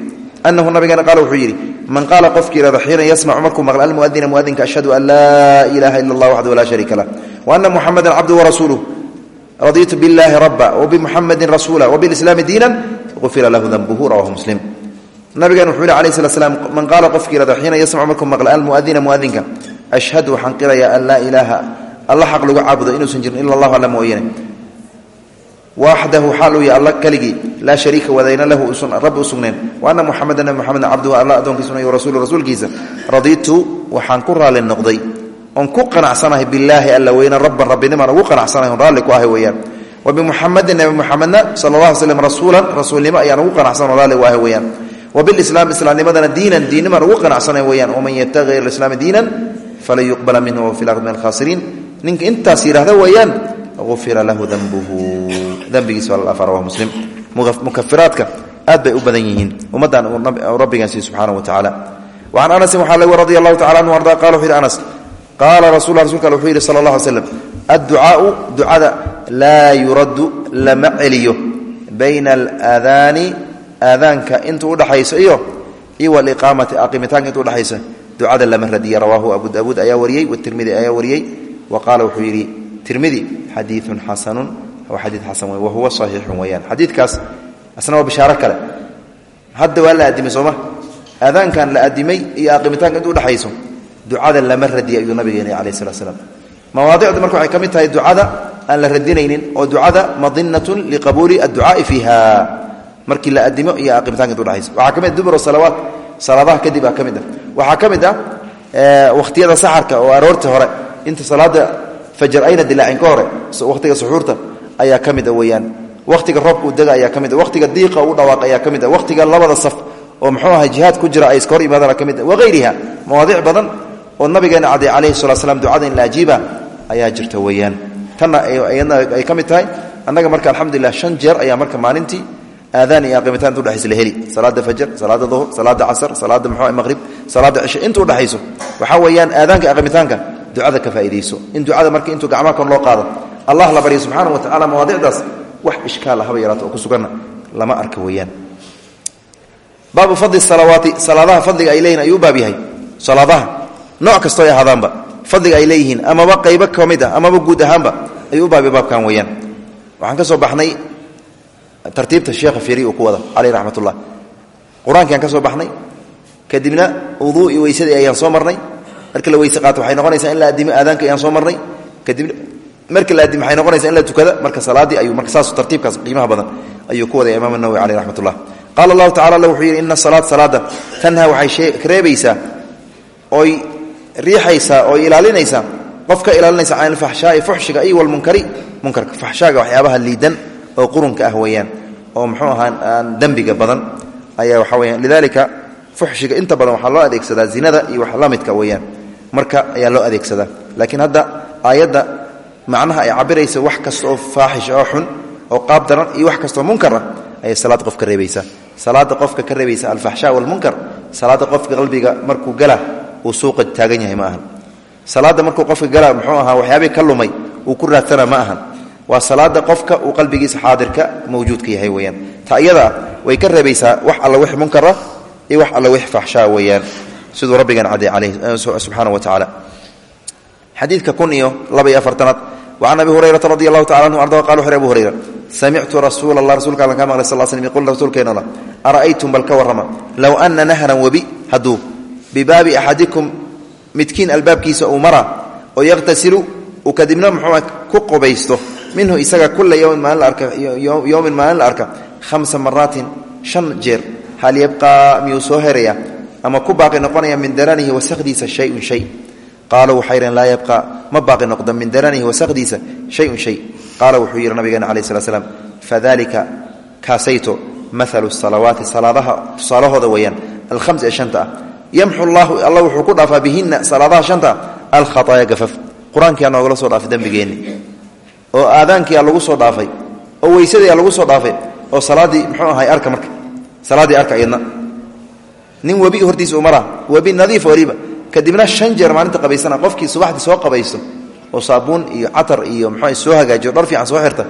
anahu nabigeena qaala wuxuu yidhi man qaala qofki yihahdo xiina yasmacu markuu maqla almuadina muadinka ashhadu an laa ilaha ila allah waxdahu laa shariika lah wa ana muxamadan cabdu warasuuluh raditu biاllahi raba wbimuxamadi rasuula wbilislaami diina lahu danbuhu rawahu muslim. Nabigeena wuxuu yihi alayh slat slam man qaala qofki yihahdo xiina yasmacu markuu maqla almuadina ashhadu waxaan qirayaa an laa ilaaha alla xaq lagu caabudo inuusan jirin ila allah alla mooyane waxdahu xaal uu yahy alla keligii laa shariika wadayna lahu rabbi u wa ana muxameda nabi cabduhu alla addoonkiisuna iyo rasuulu rasuulkiisa raditu waxaan ku raalli noqday oon ku qanacsanahay billaahi alla weyne rabban rabbinimaan ugu qanacsanahay on raalli ku ahay weeyaan wabimuxamadin nabi muxamedna sala allah slm rasuulan rasuulnimo ayaan ugu qanacsan walaale waahe weyaan wabilislam islaamnimadana diinan diinnimaan ugu qanacsana weyaan waman yabtaqi falan yuqbala minhu wa fi lardi min alkhasiriin ninka intaas yidhahda weeyaan ufira lahu dambuhu. Dembigiisa waa la dhaafaa rawahu muslim. Mukafiraadka aad bay u badan yihiin. Ummaddan subxaana wa tacaala wacan anasin waxaa tacala anhu arda qala wuxu anas qaala rasul rasulka wuxuu yidhi sala allah alay slam adducaau ducada laa yuraddu lama celiyo. Bayna alaadaani aadaanka inta udhaxayso iyo udhexaysa ducada lama radiya rawaahu abu daawuud ayaa wariyey watirmidi ayaa wariyey wa qaala wuxuu yidhi tirmidi xadiiun xasanun waa xadii xasan wey wahuwa saxiixun weyaan xadiidkaas asna waa bishaaro kale. Hadda waa la addimay sooma aadaankan la addimay iyo aqimitaanka inta udhexayso ducada lama radiya ayuu nabigeena alayh slat slam mawaadicdu marka waxay ka mid tahay ducada aan la radinaynin oo ducada madinatun liqabuuli adducaai fiiha. Markii la adimo iyo aqimitaanka inta udhexayso waxaa ka mid dubur salawaat salaadaha kadib aa ka mid ah waxaa ka mid ah wakhtiyada saxarka oo aroorta hore inta salaada fajar ayna dilaacin ka hore wakhtiga ayaa ka mid a weyaan roobka u dega ayaa ka mid a wakhtiga diiqa u dhawaaq ayaa ka mid a wakhtiga labada saf oo muxuu ahay jihaad ku jira ay iska hor yimaadaan ka mid a badan oo nabigeena caday calayhi salatu slam ducada in la ajiiba ayaa jirta weeyaan. Tanna iyadna ay ka tahay annaga marka alxamdulilah shan jeer ayaa marka maalintii aadaan iyo aqimitaan inta udhexaysa la heli. Salaada fajr salaada duhur salaada casr salaada muxuu maqrib salaada cisho inta udhexayso waxaa weeyaan aadaanka aqimitaanka ducada ka faa'iidayso. In ducada marka intuu gacmaha loo qaado allah la baryo subxaana wa tacala mawaadicdaas wax ishkaala haba yaraata ku suganna. Lama arka weeyaan. Baabu fadli salawaati salaadaha fadliga ay leeyihiin ayuu u baab yahay. Salaadaha nooc kastoo ay ahaadaanba fadliga ay leeyihiin amaba qaybo ka mid ah amaba guud ahaanba ayuu u baabya baabkan waxaan ka soo baxnay tartiibta sheekha fiiri uu ku wada caleyh raxmat ullah ka soo baxnay kadibna uduu iyo weysadii ayaan soo marnay. Marka la weyse qaato waxay noqonaysaa in la addimo aadaanka ayaan soo marnay. Kadibna marka la addimo waxay noqonaysaa in la tukada. Marka salaaddii ayuu marka saas tartiibkaas qiimaha badan ayuu ku wadaya imaam nawowi caleyh raxmat ullah qaala allahu tacala alla wuxuu yidhi ina salaad salaada tanha waxay reebaysaa oy riixaysaa ooy ilaalinaysaa qof ka ilaalinaysa can alfaxshaai fuxshiga iyo walmunkari munkarka faxshaaga waxyaabaha liidan oo qurunka ah weeyaan oo muxuu ahaa aan dembiga badan ayaa waxa weyaan lidalika fuxshiga inta badan waxaa loo adeegsadaa zinada iyo wax la midka weeyaan marka ayaa loo adeegsadaa. Laakiin hadda aayadda macnaha ay cabiraysa wax kasta oo faaxish oo xun oo qaab daran iyo wax kastaoo munkar ah ayay salaad qof ka reebaysaa. Salaada qofka ka reebaysa alfaxshaa walmunkar salaada qofka qalbiga markuu gala uu suuqa taagan yahay ma ahan. Salaada markuu qofka gala muxuu ahaa waxyaabihii ka lumay uu ku raadsana ma ahan waa salaada qofka uu qalbigiisa xaadirka mawjuudka yahay weyaan ta iyadaa way ka reebaysaa wax alla wix munkara iyo wax alla wix faxshaa weeyaan. Siduu rabbigan caday caleyh subxaana wa tacaala xadiidka kun iyo laba iyo afartanaad wacan abi hurayrata radi allahu tacala anhu arda qala wuxu abu hurayra samictu rasuula allah rsulka allan ka maqlay sal slm yqul rasuulkeena la ara'aytum bal ka warrama low ana nahran webi hadduu bibaabi axadikum midkiin albaabkiisa uu mara oo yaqhtasilu uu kadibna muxuu minhu isaga kula yowmin maalin la arka hamsa maraatin shan jeer. Hal yabqaa miyuu soo heraya ama ku baaqi noqonaya min daranihi wasakdiisa shayun shay. Qaaluu waxay dheen laa yabqa ma baaqi noqdo min daranihi wasakdiisa shayun shay. Qaala wuxuu yidhi nabigeena calayi slat slam fadalika kaasayto maalu salawaati salaadaha tusaalahooda weeyaan alhams ee shanta ah. Yamxu llahu alla wuxuu ku dhaafaa bihina salaadaha shanta ah alkhataaya gafaf. Qur'aankiaa noogala oo aadaankiia lagu soo dhaafay oo weysadii lagu soo dhaafay oo salaaddii muxuu ahay arka marka salaaddii arka iyadna. Nin webi hortiisa u maraa webi nadiif weliba kadibna shan jeer maalinta qabaysana qofkii subaxdii soo qabaysto oo saabuun iyo catar iyo muxuu soo hagaajiyo dhar fiican soo xirta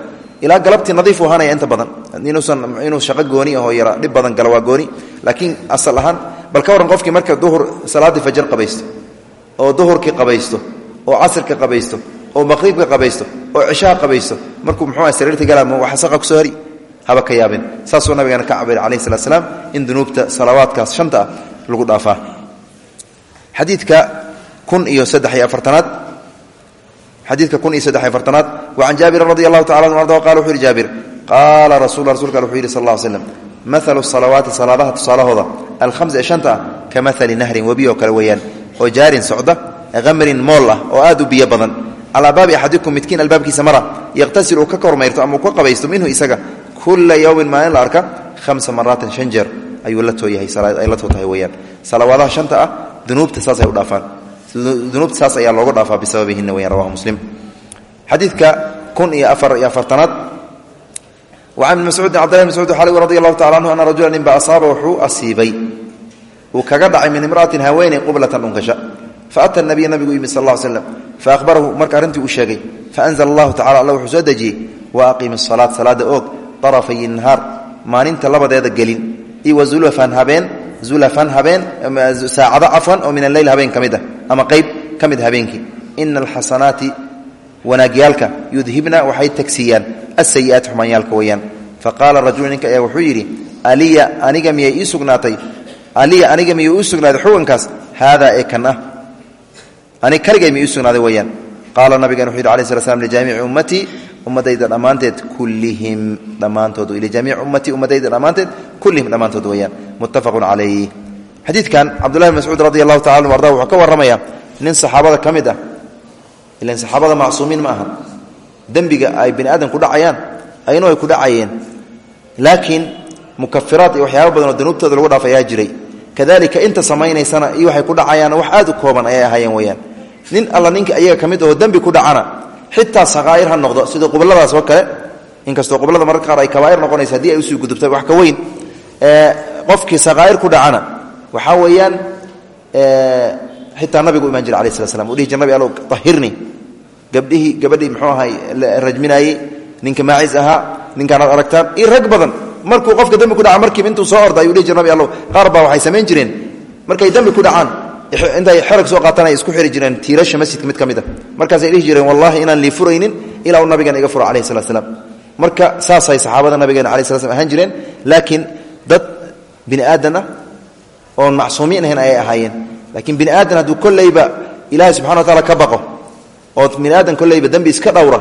ilaa galabtii nadiif u ahaanaya inta badan. Inuusan inuu shaqo gooni ahoo yara dhib badan gala waa gooni laakiin asal ahaan bal ka warran qofkii marka duhur salaaddii fajar qabaysto oo duhurkii qabaysto oo casirka qabaysto oo maqriibka qabaysto oo cishaha qabaysto markuu muxuu aha sariirta gala ma waxa saqa ku soo hari haba ka yaabin. Saasuu nabigeena ka cabir calayhi salat slaam in dunuubta salawaadkaas shanta ah lagu dhaafaa. Xadiidka kun iyo saddex iyo afartanaad xadiidka kun iyo saddex iyo afartanaad wa can jaabirin radi allahu tacala anu qala wuxu yidhi jaabir rasul rasulka wuxuu yidhi sal alla ly slam maalu salawaati salaadaha tusaalahooda alhams ee shanta ah nahrin webi oo kale oo jaarin socda hamrin mool ah oo aad u biyo badan calaa baabi axadikum midkiin albaabkiisa mara yaqtasil uu ka kormayrto ama uu ka qabaysto minhu isaga kula yowmin maalin la arka hamsa maraatin shan jeer ayuu la tooyahay ay la too tahay weyaan salawaadaha shanta ah dunuubta saasay u dhaafaan. Dunuubta saas ayaa looga dhaafaa bisababihina weyan rawahu muslim. Xadiidka kun iyo afar iyo afartanaad. Wacan ibn mascuudin cbdillahi bn mascuud xali radi allahu tacala anhu ana rajula ninba asaaba wuxuu asiibay. Uu kaga dhacay min imra'atin haweeney qublatan dhunkasha faata nabiya nabigu yimid sal ll slam faahbarahu marka arrintii uu sheegay faanzla allahu tacala alla wuxuu soo dejiyey wa aqiimi asalaat salaada oog darafay nahaar maalinta labadeeda gelin iyo wa zulafan habeen zulafan habeen saacado cafwan oo min alleyl habeen ka mid ah ama qeyb ka mid habeenkii ina alxasanaati wanaagyaalka yudhibna waxay tagsiiyaan asayi'aat xumaanyaalka weyaan faqaala rajulu ninka ayaa wuxuu yidhi aliya aniga miyay ii sugnaaday xukunkaas haadaa ee kan ah anig kaligay miyay ii sugnaaday qaala nabigan wuxuu yidhi alai sla slam lijaamici ummatii ummadayda dhammaanteed kullihim. Dhammaantood lijamiici ummatii ummadayda dhammaanteed kullihim dhammaantood weyaan muttafaqun calayh xadiidkan cabdullahi bn mascuud radi allahu tacala anu arda ka warramayaa nin saxaabada ka mid ah ilan saxaabada macsuumiin ma aha dembiga ay dhacayaan aynu ay ku dhacayeen. Laakiin mukafiraad iyo waxyaaba badan oo danuubtooda lagu dhaaf ayaa kadalika inta samaynaysana iyo waxay ku dhacayaan wax aad u kooban ayay ahaayeen weyaan nin alla ninka ayaga ka mid ahoo dembi ku dhacana xitaa saqaa'ir ha noqdo. Sida qubladaas oo kale inkastoo qublada mararka qaar ay kabaa'ir noqonaysa haddii ay u sii gudubta wax ka weyn qofkii saqaa'ir ku dhacana waxaa weeyaan xitaa nabigu imaan jira alayh slat slam uu dhihi jir nabi allow ahirnii gabdhihii gabadhii muxuu ahay rajminaayey ninka maacis ahaa ninkaanaad aragtaan. Iyo rag badan markuu qofka dembi ku dhaca markiiba intuu soo orda ayuu dhihi jir nabi allow qaar baa waxay samayn jireen. Markay dembi ku dhacaan intay xerag soo qaataan ay isku xiri jireen tiirasha masjidka mid ka mid a. Markaasay jireen wallahi inaan lii furaynin ilaa uu nabigeena iga furo alayh salat slam marka saasay saxaabada nabigeena alay slat slam ahaan jireen laakiin dad bini aadan ah macsuumiin ahayn ayay ahaayeen. Laakiin bini aadan hadduu kolleyba ilaahay subxana wa taala ka oo bini aadan kolleyba dembi iska dhowra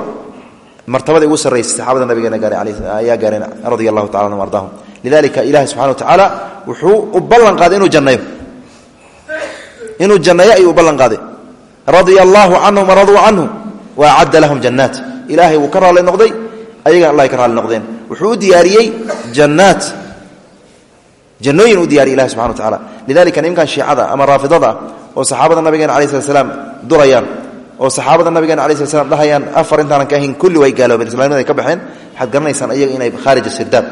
martabada ugu sarraysay saxaabada nabigeena gaaray ayaa gaareen radia allahu tacala anhum ardaahum. Lidalika ilahi subxana wa tacaala wuxuu u ballan qaaday inuu janneeyo inuu janneeyo ayuu u ballan qaaday. Radia allaahu canhum canhu wa acadda lahum jannaat. Ilaahay wuu ka raalli noqday ayagan allah ka raalli noqdeen. Wuxuu u diyaariyey jannaat. U diyariy ilahi subxana wa tacala lidalika nimankan shiicada ama raafidada oo saxaabada nabigeena alai slat slaam oo saxaabada nabigeena alai slat dhahayaan afar intaanan ka ahayn kulli way gaaloobeen. Islamnimaday ka baxeen waxaad garanaysaan ayaga inay khaarij sirdaab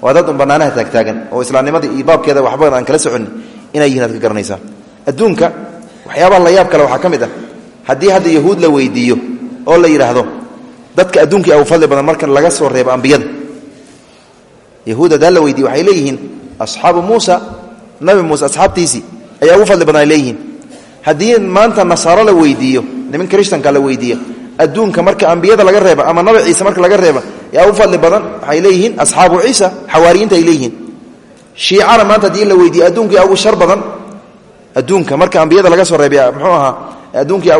waa dad un bannaanaha taagtaagan oo islaamnimadii iyo waxba aan kala soconin inay yihiin aad ka garanaysaa adduunka waxyaabaha la yaab kale waxaa ka mid ah. Haddii hadda yahuud la weydiiyo oo la yidhaahdo dadka adduunkii ugu fadli badan marka laga soo reebo ambiyada. Yahuud haddaa la weydiiyo waxay leeyihiin asxaabu muusa nabi muuse asxaabtiisii ayaa ugu fadli badan leeyihiin. Haddii maanta nasaaro la weydiiyo niman krishtanka la weydiiyo adduunka marka ambiyada laga reeba ama nabi ciise marka laga reeba yaa ugu fadli badan waxay leeyihiin asxaabu ciisa xawaariyiinta ay leeyihiin. Shiicana maanta haddii la weydiiyo adduunka ugu shar badan adduunka. Marka ambiyada laga soo reebay muxuu ahaa adduunka yaa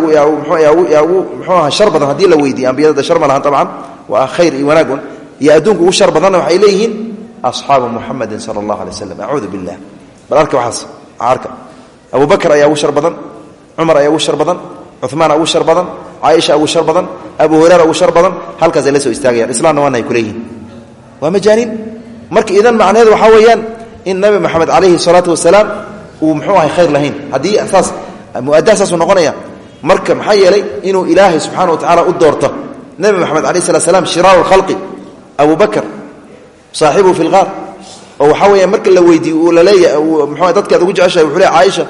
ugu muxuu ahaa shar badan. Haddii la weydiiyo ambiyada shar ma lahan tabcan. Waa khayr iyo wanaagun iyo adduunka ugu shar badanna waxay leeyihiin asxaabu muxamedin sala allah alay waslam acuudu billah. Bal arka waxaas arka. Abu bakr ayaa ugu shar badan. Cumar ayaa ugu shar badan. Cumaana ugu shar badan. Caaisha ugu shar badan. Abu hurera ugu shar badan. Halkaasay la soo istaagayaan. Islaamna waana ay kuleeyihiin waa majaaniin marka idan macnaheedu waxaa weeyaan in nabi moxamed calayhi salaatu wasalaam uu muxuu ahay khayr lahayn. Haddii saas mu'adaha saasuu noqonaya marka maxaa yeelay inuu ilaahay subxana wa tacala u doorto. Nebi moxamed alayh salat slam shiraaru lkhalqi abu bakr saaxibuhu fi lqaar oo waxaa weeya marka la weydiiyo uu la leeyahay mxu dadka ad ugu jeceshahay wuxuu le caaisha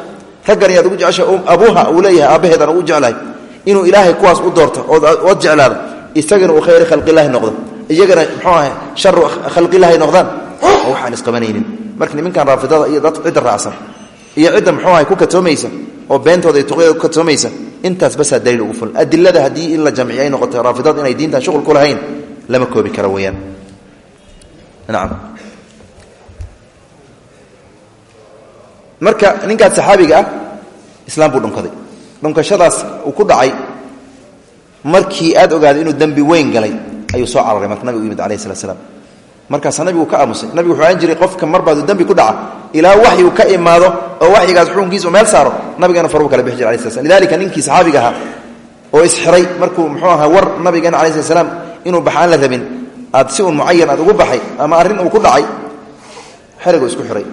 raggan yaad ugu jeceshahay abuuha uu leeyahay aabbaheedaan ugu jeclahay. Inuu ilaahay kuwaas u doorto ood jeclaado. Isagana uu khayri khalqilahi noqdo. Iyagana mxuu ahay sharu khalqilahi noqdaan. Oo waxaan isqabanaynin marka nimankan raafidada iyo dad cidda raacsan iyo cidda mxuu ahay ku katoomaysa oo beentooda iyo tuqyada ku katoomaysa intaas basaa daliil ugu fulan. Adilada haddii in la jamciyo noqoto raafidada inay diintan shuqul ku lahayn lama koobi kara weeyaan. Nacam marka ninkaas saxaabiga ah islaam buu dhunkaday. Dhunkashadaas uu ku dhacay markii aad ogaaday inuu dembi weyn galay ayuu soo cararay marka nabigu yimid alayh slat slam markaasaa nabigu ka aamusay. Nabigu wuxuu aan jiray qofka marbaadu dembi ku dhaca ilaa waxyu ka imaado oo waxyigaas xukunkiisa meel saaro nabigana faruu kala bixi jir ala sla slam lidalika ninkii saxaabiga ahaa oo isxiray markuu muxuu ahaa war nabigeena cala slaam inuu baxa aan la rabin. Aad si un mucayan aad ugu baxay ama arrin uu ku dhacay xerigu isku xiray.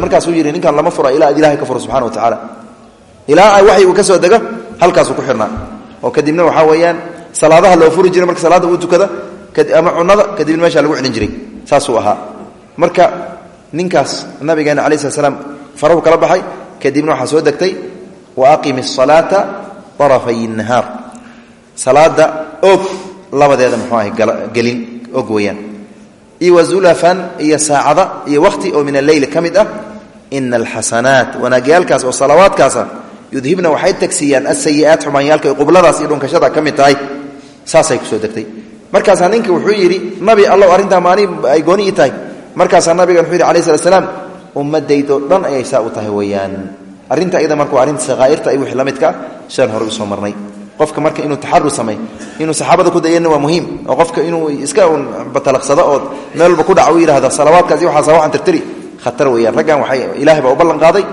Markaasuu yidhi ninkan lama fura ilaa ad ilahay ka furo subxana wa tacaala. Ilaa waxyigu ka soo dego halkaasuu ku xirnaa. Oo kadibna waxaa weeyaan salaadaha loo furi jiray marka salaadda uu tukada ama cunada kadibna meesha lagu celin jiray. Saasuu ahaa. Marka ninkaas nabigeena cala slat slaam kala baxay. Kadibna waxaa soo degtay wa aqimi asalaata arafay nahaar. Salaada og labadeeda muxuu ahay gelin og weeyaan. Iyo wazulafan iyo saacada iyo wakhti oo min alleyl ka mid ah ina alxasanaat wanaagyaalkaas oo salawaadkaasa yudhibna waxay tagsiiyaan asayi'aat xumaanyaalka ee qubladaas iyo dhunkashada ka mid tahay. Saasay ku soo degtay markaasaa ninka wuxuu yidhi nabi allow arrintaa maani ay gooni ii tahay. Markaasaa wuxuu yidhi alai slat slaam dhan ayay saa u tahay weeyaan. Arrinta iyada marka waa arrinta sakhaa'irta ay wixii la midka sidaan hore u soo marnay. Qofka marka inuu taxaru samay inuu saxaabada ku dayanna waa muhiim. Oo qofka inuu iska un batalaqsado oo meel ku dhaca u yidhahda salawaadkaas iyo waxaasa waxaan tirtiri. Khatar weeyaan raggan waxay ilaahay baa u ballan qaaday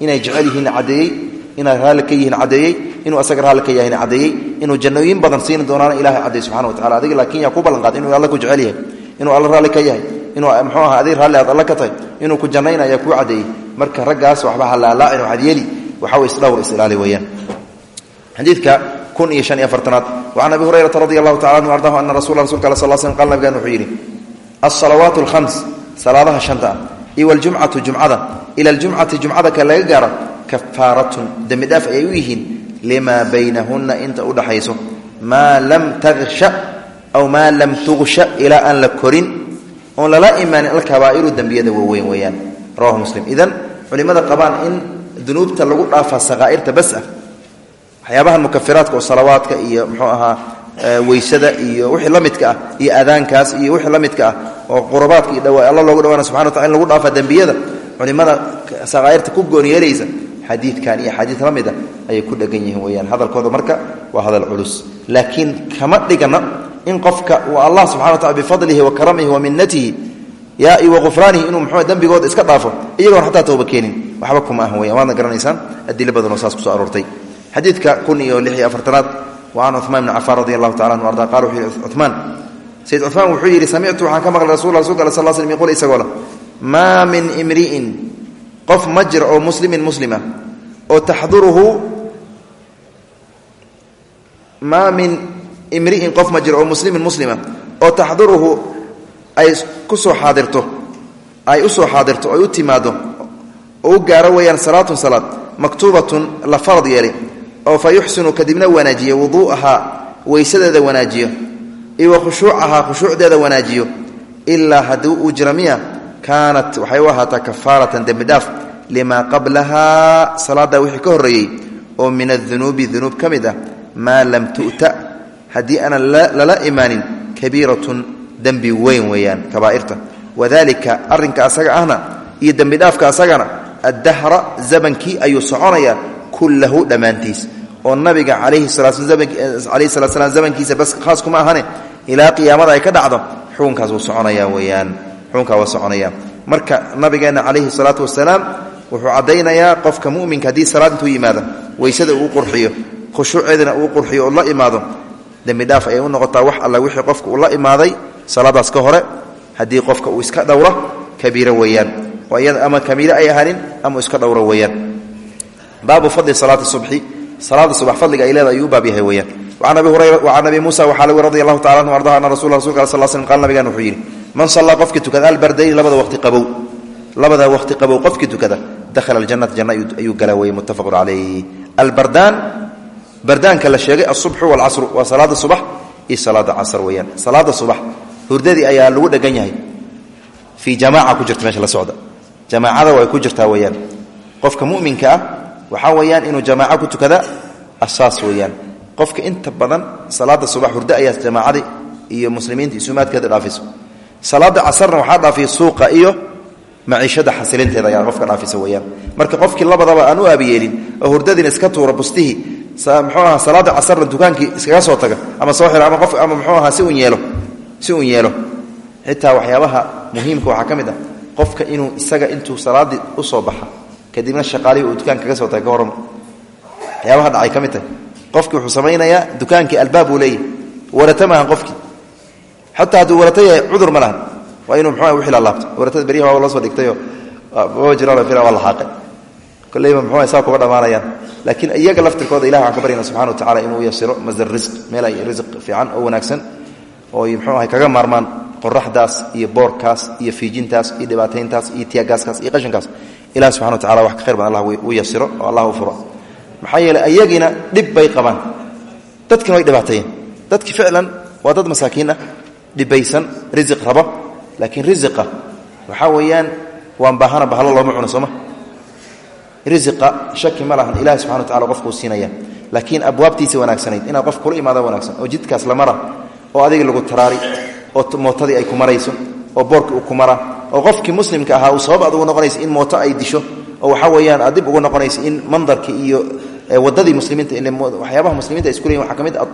inay jecel yihiin caddeeyey inay raalli yihiin caddeeyey inuu asaga raalli yahayna caddeeyey inuu jannooyin badan siini doonaana ilahay caddeey subxana wa tacala adiga laakiin yaa ku ballan qaaday inuu alla ku jecel yahay inuu alla raalli ka yahay inuu muxuu aha adig raalli aad alla ka tahay inuu ku jannayna ayaa kuu caddeeyey marka raggaas waxba halaalaacin waxaad yeeli waxa way isdhowr isilaali weeyaan. Xadiidka kun iyo shan iyo afartanaad wacan abi hurayrata radi allahu tacala anhu ardahu ana rasul rasulka al sal slm qal nabigan wuxuu yidhi alsalawaat alkhams salaadaha shanta ah iyo waljumcatu jumcada ila aljumcati jumcada kafaaratun dembi dhaaf ayay u yihiin limaa baynahunna inta u dhaxayso maa lam taksha aw maa lam tugsha ilaa aan la korin oon lala imaanin alkabaa'iru dembiyada waaweyn weeyaan. Rawahu muslim. Idan culimmada qabaan in dunuubta lagu dhaafaa sakaa'irta bas ah waxyaabahan mukafiraadka oo salawaadka iyo muxuu ahaa weysada iyo wixii la midka ah iyo aadaankaas iyo wixii la ah oo qurabaadka iyo alla loogu dhawaana subxana wa tacala in lagu dhaafa dembiyada culimmada sakaa'irta ku goon yeelaysa xadiidkan iyo xadiid la mid a ayay ku dhegan yihiin weyaan hadalkooda marka waa hadal culus. Laakiin kama dhigana in qofka uu allah subxana wa tacala bifadlihi wa karamihi wa minatihi yaa iyo waqufraanihi inuu muxuu dembigooda iska dhaafo iyagoon xataa tooba keenin. Waxba kuma ahan weyan waadna garanaysaan adilo badanoo saas kuso aroortay. Xadiidka kun iyo lix iyo afartanaad wa can cumaan bni cafaan radi allahu tacala anhu arda. Qala wuxuu yihi cumaan sayid cumaan wuxuu yidhi samictu waxaan ka maqlay rasul rasulka al sal slm min imri'in. Qof ma jiro oo muslimin muslima oo taxduruhu maa min imri'in qof ma jiro oo muslimin muslima oo taxduruhu ay ku soo xaadirto ay u soo xaadirto ay u timaado oo u gaaro weeyaan salaatun salaad maktuubatun la farad yeelay oo fa yuxsinu kadibna wanaajiyo wuduu'ahaa weysadeeda wanaajiyo iyo wa khushuucahaa khushuucdeeda wanaajiyo ilaa haddii uu jira miya kaanat waxay u ahaataa kafaaratan dembidhaaf limaa qablahaa salaaddaa wixii ka horreeyey oo min adunuubi dunuub ka mid ah maa lam tu'ta. Haddii aanan lala imaanin kabiiratun dembi weyn weeyaan kabaa'irta. Wadalika arrinka asaga ahna iyo dembidhaafka asagana addahra zamankii ayuu soconayaa kullahu dhammaantiis. Oo nabiga calayhi salaa slam zamankiisa bas khaas kuma ahane ilaa qiyaamada ay ka dhacdo xukunkaas wuu soconaya weyaan xukunkaa waa soconaya. Marka nabigeenna calayhi salaatu wasalaam wuxuu caddaynayaa qofka muminka haddii salaad intuu yimaado weysada uu qurxiyo khushuuceedana uu qurxiyo oo la imaado dembi dhaaf ayay u noqotaa wax alla wixii qofka uu la imaaday salaadaas ka hore haddii qofka uu iska dhowro kabiiro weeyaan. Oo iyada ama kabiiro ay ahaanin ama iska dhowro weeyaan. Baabu fadli salaati subxi salaada subax fadliga ay leedahay ayuu baab yahay weeyaan. Wacan abi hurayra wacan abi muusa waxaa lagu radi allahu tacala anhu ardaha ana rasul rasulka sal slm qaal nabigan wuxuu yidhi man sallaa qofkii tukada albardayni labada waqti qabow labada waqti qabow qofkii tukada dakhala aljannata janna ayuu galaa weeye muttafaqun calayh. Albardaan bardaanka la sheegay asubxu walcasru waa salaada subax iyo salaada casr weeyaan. Salaada subax hurdadii ayaa lagu dhegan yahay. Fii jamaaca ku jirta meesha socda. Jamaacada way ku jirtaa weeyaan. Qofka muminka ah waxaa weeyaan inuu ku tukada asaas weeyaan. Qofka inta badan salaada subax hurdo ayaa jamaacadii iyo muslimiinta isumaadkeeda dhaafiso salaada casarna waxaa dhaafiya suuqa iyo maciishada xasilinteeda ayaa qofka dhaafisa weyaan marka qofkii labadaba aan u aabiyeelin oo hurdadiina iska tuura bustihii mxuu aha salaada casarna dukaankii iskaga soo taga ama soo xiro ama qof ama mxuu ahaa si un yeelo si un yeelo. Xitaa waxyaabaha muhiimka waxaa ka mid ah qofka inuu isaga intuu salaadii u soo baxa kadibna shaqaalihii uu dukaan kaga soo taga ka horan waxyaabaha dhacay ka mid tahay qofkii wuxuu samaynayaa dukaankii albaab uu leeyahy warata maahan qofkii. Xataa hadduu warata yahay cudur ma lahan waa inuu mxu wixii laalaabto waratada beryaha waa loo soo jiraan fila waa laxaaqay kolleyba mxuu saa kuga dhammaanayaan laakiin iyaga laftirkooda ilahi waxaan ka baryana subxana wa tacala inuu yasiro masdar risq meel ay risq fiican oo wanaagsan oo mxuu ahay kaga maarmaan qoraxdaas iyo boorkaas iyo fiijintaas iyo dhibaatayntaas iyo tiyaagaaskaas iyo qashinkaas. Ilahi subxana wa tacala wax ka khayr badan allah u yasiro oo allah u furo. Maxaa yeeley ayagiina dhib bay qabaan. Dadkina way dhibaateeyeen laakiin risiqa waxaa weeyaan waan baahana bahalo looma cuno sooma? Risiqa shaki ma lahan ilahi subxana wa tacala qofkuu siinaya laakiin abwaabtiisa wanaagsanayd inaad qof kula imaada wanaagsan oo jidkaas la mara oo adiga lagu taraari oo mootadii ay ku marayso oo boorkii uu ku mara oo qofkii muslimka ahaa uu sabab aad ugu noqonaysa in mooto ay disho oo waxaa weeyaan aad uga noqonaysa in mandarkii iyo wadadii muslimiinta waxyaabaha muslimiinta isku leeyihiin waxa ka mid ah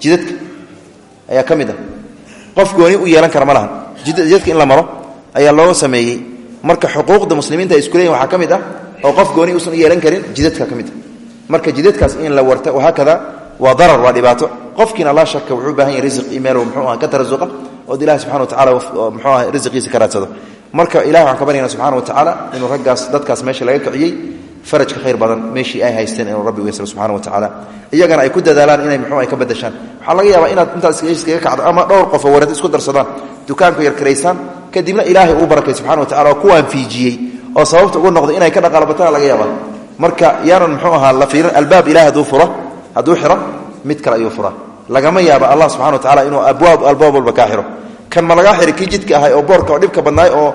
jidadka ayaa ka ah. Qof gooni u yeelan kara ma jidadka in la maro ayaa loo sameeyey. Marka xuquuqda muslimiinta ay isku leeyihiin waxaa ka mid ah oo qof gooni uusan u yeelan karin jidadka ka mid ah. Marka jidadkaas in la warta wahaakada waa darar waa dhibaato. Qofkiina laa shaka wuxuu u baahan yahay risiq iyo meel muxuu aha ka tarasuqa ood ilahi subxana wa tacala muxuu aha risiqiisa ka raadsado. Marka ilahi waxaan ka baryana subxana wa tacaala inuu raggaas dadkaas meesha laga kiciyey faraj ka khayr badan meeshii ay haysteen inuu rabbi u yasro subxana wa tacaala iyagana ay ku dadaalaan inay muxuu ay ka badashaan waxaa laga yaabaa inaad intaad iskaga kacdo ama dhowr qof oo warad isku darsadaan dukaanku yar karaysaan kadibna ilaahay uu barakay subxana wa tacala oo kuwaan fiijiyey. Oo sababta ugu noqday inay ka dhaqaalabataan laga yaabaa. Marka yaanan muxuu ahaa la fiirin albaab ilahi hadduu furo hadduu xiro mid kale ayuu furaa. Lagama yaaba allah subxana wa tacala inuu abwaab albaab walba kan ma lagaa xiri kii ahay oo boorka oo dhibka badnaay oo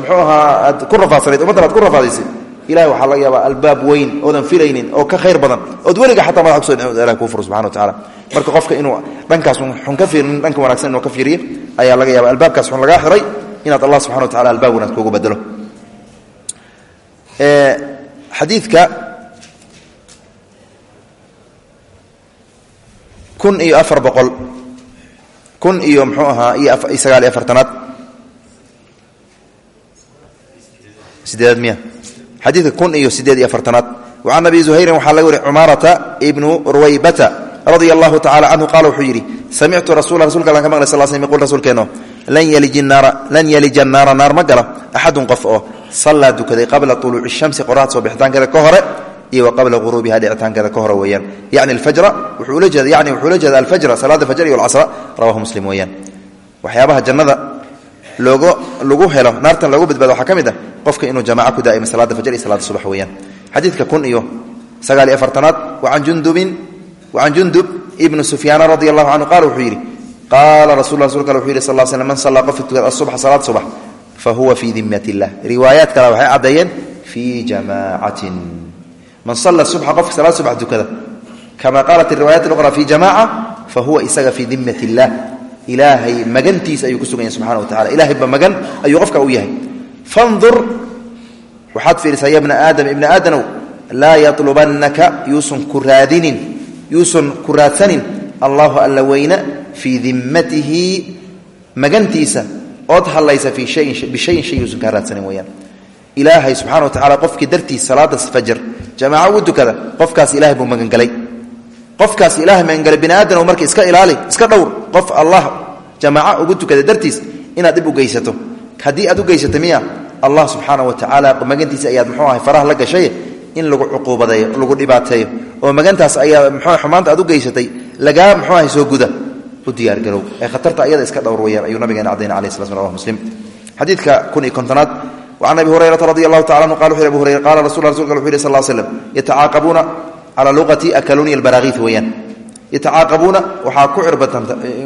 muxuu ahaa ku rafaadsanayd ummaddan ku rafaadaysay ilahi waxaa laga yaabaa albaab weyn oodan filaynin oo ka khayr badan. Ood weliga xataa madax kuso ilah kuu furo subxana wa tacala marka qofka inuu dhankaas xun ka fiirinin dhanka wanagsan inuu ka fiiriyo ayaa laga yaaba albaabkaas xun lagaa xiray inaad allah subxana wa tacala albaab wanaag kuugu bedelo xadiidka kun iyo afar boqol kun iyo mxuu ahaa iyo sagaal iyo afartanaad. Sideedaad miya xadiidka kun iyo sideed iyo afartanaad. Wacan abi zuhayrin waxaa laga wari cumaarata ibnu ruwaybata radia allahu tacala canhu qaala wuxuu yidhi samictu rasula rasulka alan ka maqlay sal sl qul rasuulkeenno lan yalija annaara naar ma galo. Axadun qof oo sallaa dukaday qabla uluuci shamsi qoraxda soo bixitaankeeda ka hore iyo wa qabla huruubiha dhicitaankeeda ka hore weeyaan. Yani alfajra wuxuu ula jeeda yani wuxuu ula jeeda alfajra salaada fajr iyo alcasra rawahu muslim weeyaan. Waxyaabaha jannada loogo lagu helo naartan loogu badbaado waxaa ka mid ah qofka inuu jamaca ku daa'imo salaada fajr iyo salaada subax weeyaan. Xadiidka kun iyo sagaal iyo afartanaad wacan jundubin wacan jundub ibnu sufyaana radi allahu canhu wuxuu yidhi qaala rasul rasulka wuxuu yidhi sal man sallaa qofka tukada asubxa salaad subax fa huwa fii dimat illah riwaayaad waxay caddeeyeen fii jamaacatin. Man salla subxa qofka salaad subax tukada. Kama qaalat riwaayaat uqra fi jamaca fa huwa isaga fii dimat illah ilaahay magantiisa ayuu ku wa tacala ilahayba magan ayuu qofka u yahay fandur waxaad fiirisaa ya bna aadam ibna aadanow laa yatlubannaka yuusan ku raadinin yuusan ku raadsanin allahu alla weyna fii dimmatihi magantiisa ood hallaysa fii shayin bishayin shay yuusan kaa raadsanin weyaan ilaahay subxana wa tacala qofkii dartiis salaada fajr jamaaca ugu dukada qofkaas ilahay buu magangelay qofkaas ilahay magangelay bini aadam marka iska ilaali iska dhowr qof allah jamaaca ugu tukada dartiis inaad dhib u aad u miya allah subxaana watacaala magantiisa ayaad mxuu ahay faraha la gashay in lagu cuquubadeeyo lagu dhibaateeyo oo magantaas ayaa mxua xumaanta aad u geysatay lagaa mxuu ahay soo guda. U diyaargarow ee khatarta ayada iska dhowr weyaan ayuu nabigeena cdayna alai sla sla muslim. Xadiidka kun iyo kontonaad can abi hurayrata radi allahu tacala anhu qal wuxu yh abu hurayra qala rasul rasulka wuxu yh sal slm yatacaaqabuuna calaa luqati akaluniya albaraakiif weeyaan. Yatacaaqabuuna waxaa ku cirbatan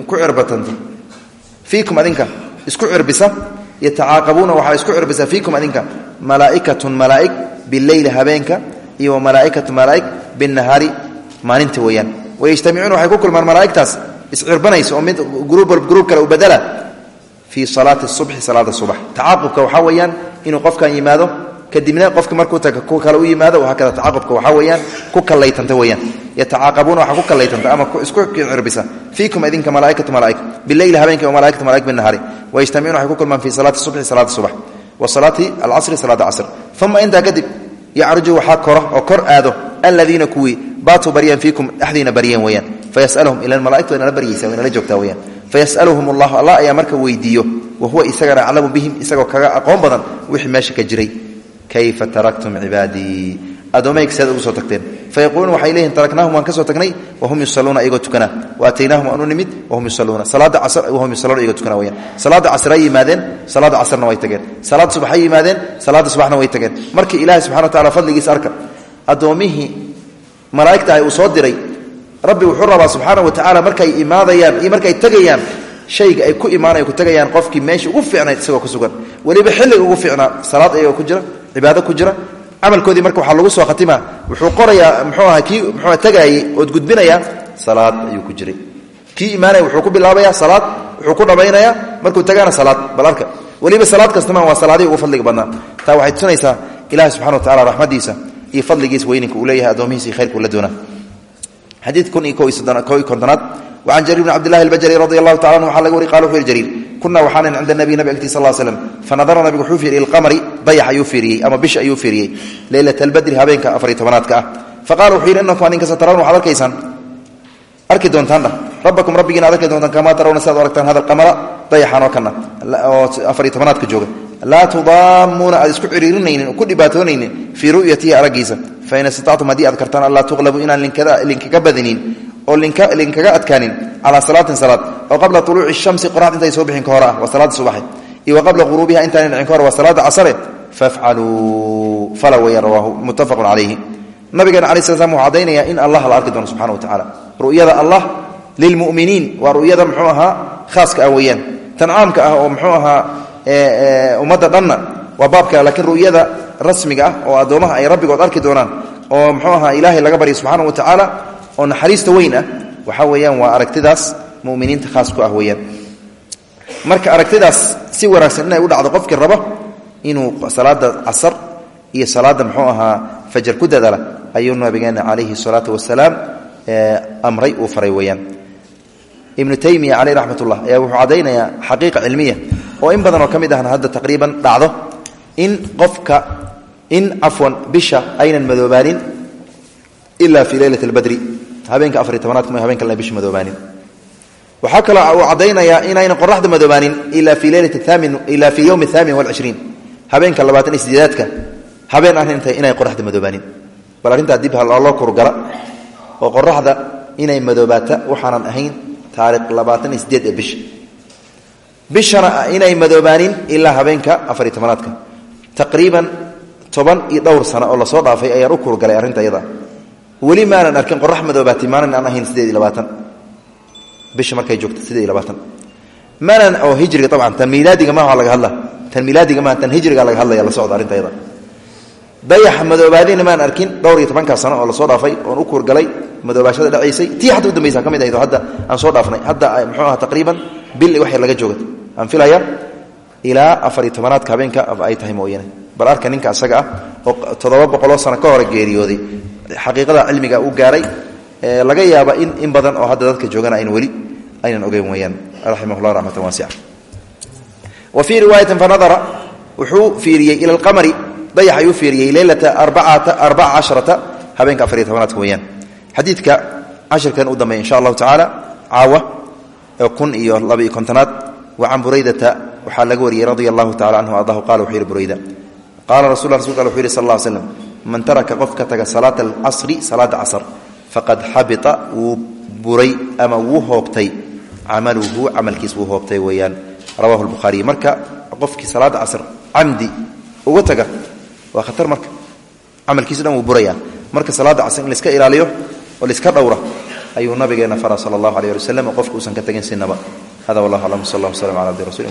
ku cirbatanta fiikum adinka isku cirbisa yatacaaqabuuna waxaa isku cirbisaa fiikum adinka. Malaaikatun malaaig bileyli habeenka iyo wamalaaikatu malaaig binahaari maalinta weeyaan. Wayajtamicuuna waxay ku kulmaan malaaigtaas iscirbanaysa oo mid gruub walb gruub kale u badala fii salaati subxi salaada subax. Tacaaqubka waxaa weeyaan inuu qofkan yimaado kadibna qofka markuu taga ku kale u yimaado waxa kala tacaaqubka waxaa weeyaan ku kallaytanta weeyaan. Yatacaaqabuuna waxa ku kallaytanta ama isku cirbisa fiikum idinka malaa'ikatu malaa'ik. Billayl habeenka wa malaa'ikatu malaa'ik bin nahari wa yajtamicuuna waxay ku kulmaan fi salaati subxi salaati subax wa salaati alcasri salaada casr uma intaa kadib yacruju waxaa koro oo kor aado aladiina kuwii baatuu baryan fiikum dhexdiina baryeen weyaan fayasalhum ila malaaigtu way nala baryaysa way nala joogtaa weyaan fayasaluhum allahu allah ayaa marka weydiiyo wa huwa isagana aclamu bihim isagoo kaga aqoon badan wixii meesha ka jiray kayfa taraktum cibaadii addoomayga seed ugu soo tagteen fayaquuluuna waxay leeyihiin taraknaahum waan ka soo tagnay wahum yusaluuna iyagoo tukana wa ataynaahum waan u nimid wahum yusaluuna salaada casr wahum yusaluuna iyagoo tukana weyaan salaada casr ay yimaadeen salaada casrna way tageen salaada subax ay yimaadeen salaada subaxna way tageen markii ilaahay subxana wa tacala fadligiisa arka addoommihii malaa'igta ah uu soo diray rabbi wuxuu rabaa subxaana wa tacaala markay imaadayaan iyo markay tegayaan shayga ay ku imaanayan ku tegayaan qofkii meesha ugu fiicnayd isagoo ku sugan weliba xilliga ugu cibaado ku jira camalkoodii marka waxaa lagu soo khatimaa wuxuu qorayaa muxuu aha kii muxuu tagaayey ood salaad ayuu ku jiray. Kii imaanaya wuxuu ku bilaabayaa salaad wuxuu ku dhammaynayaa markuu tagaana salaad bal arka weliba salaad kastama waa salaadihii ugu fadliga badnaa. Taa waxay tusinaysaa ilahi subxana wa tacala raxmadiisa iyo fadligiisa weyninka uu leeyahay addoomihiisa iyo khayrkuu la doonaa. Xadiid kun iyo ko iyo kontonaad. Wacan jariir bn cabdillahi albajali radi allahu tacala anhu waxaa laga wari qala wuxuu yihi kunaa waxaanan cinda nabi agti sal slam fanadara nabigu wuxuu fiiriyey ilqamari dayax ayuu fiiriyey ama bisha ayuu fiiriyey leylat albadri habeenka afariy tobanaadka ah faqala wuxuu yidhi inakum adinka satarawna waxaad arkaysaan arki doontaan dhah rabbakum rabbigiina ad arki doontaan kamaa tarawna sidaad u aragtaan hada alqamara dayaxan oo kana oo afariy tobanaadka jooga. Laa tudaamuuna aad isku ciriirinaynin ku dhibaatoonaynin fii ru'yatihi araggiisa. Fain istatactum haddii oo linkaga adkaanin calaa salaatin salaad oo qabla uluuci shamsi qoraxda intay soo bixin ka hor ah waa iyo qabla quruubiha intaana dhicin ka hor waa salaada casare fala weya rawaahu muttafaqun calayhi. Nabigeena alai sla slam wuxuu in allah la arki doono subxana wa tacala ru'yada allah lilmu'miniin waa ru'yada muxuu ahaa khaaska ah ah oo muxuu ahaa ummadda dhanna waa baabka ru'yada rasmiga ah oo addoomaha ay rabbigood arki doonaan oo muxuu ahaa laga barya subxaana wa tacaala oo naxariista weyn ah waxaa weeyaan waa aragtidaas muminiinta khaas ku ah weeyaan. Marka aragtidaas si wanaagsan inay u dhacdo qofkii rabo inuu salaada casar iyo salaada muxuu ahaa fajar ku dadaala ayuu nabigeena calayhi salaatu wasalaam amray uu faray weeyaan. Ibnu taymiya caleyh raxmat ayaa wuxuu caddaynayaa xaqiiqa cilmiya oo in badan oo ka mid ahna hadda taqriiban dhacdo in qofka in cafwan bisha aynan madoobaanin ila fii leylat albadri habeenka afariy tobanaadka ma habenka bisha madoobaanin waxaa kaloo uu caddaynayaa inaynan qoraxda madoobaanin ila fii leylati amin ila fii yowmi athaamin walcishriin habeenka labaatan iyo sideedaadka habeen ah inta inay qoraxda madoobaanin bal arrintaa dib loo kurgala oo qoraxda inay madoobaata waxaanan ahayn taariikh labaatan iyo ee bisha bishana inay madoobaanin ilaa habeenka afariy tobanaadka. Taqriiban toban iyo dhowr sano oo la soo dhaafay ayaan u kurgalay arrinta iyada weli maanan arkin qorax madoobaatay maalin aan ahayn sideed iyo labaatan. Bisha markay joogto sideed iyo labaatan. Maanan oo hijriga abcan tan miilaadiga maaha laga hadla. Tan miilaadiga maaha tan hijriga laga hadlaya la socda arrinta iyada dayaxa madoobaadina maan arkin dhowr iyo tobankaa sano oo la soo dhaafay oon u kuurgalay madoobaashada dhacaysay tii xata udambeysa ka mid ahayd oo hadda aan soo dhaafnay. Hadda muxuu aha taqriiban bil wax yar laga jooga aan filaya ilaa afariy tobanaadka habeenka ay tahay mooyane bal arka ninka asaga ah oo toddoba boqoloo sano ka hore geeriyooday xaqiiqada cilmiga u gaaray laga yaaba in in badan oo hadda dadka joogana ayn weli aynan ogeyn weyaan raximah llah raxmatan waasica wa fii riwaayatin fanadara wuxuu fiiriyey ila alqamari dayax ayuu fiiriyey leylata arbacata arbaca casharata habeenka afariy tobanaadka weeyaan. Xadiidka cashirkan u dambeeya insha allahu tacaala caawa kun iyo laba iyo kontonaad wa can buraydata waxaa laga wariyey radia allahu tacala canhu ardahu qala wuxuu yihi burayda qaala rasul rasulka wuxu yihi sal slam man taraka qof ka taga salaata alcasri salaada casr faqad xabita wuu buray ama wuu hoobtay camaluhu camalkiis wuu hoobtay weeyaan rawahu lbukhaariy marka qofkii salaada casr camdi uga taga waa khatar marka camalkiisu dhan wuu buraya marka salaada casr in laiska ilaaliyo oo laiska dhowra ayuu nabigeena fara sala allahu aleh ali waslem oo qofka uusan ka tegin sinaba hada wallah aclam sal allah slm ala abdi rasul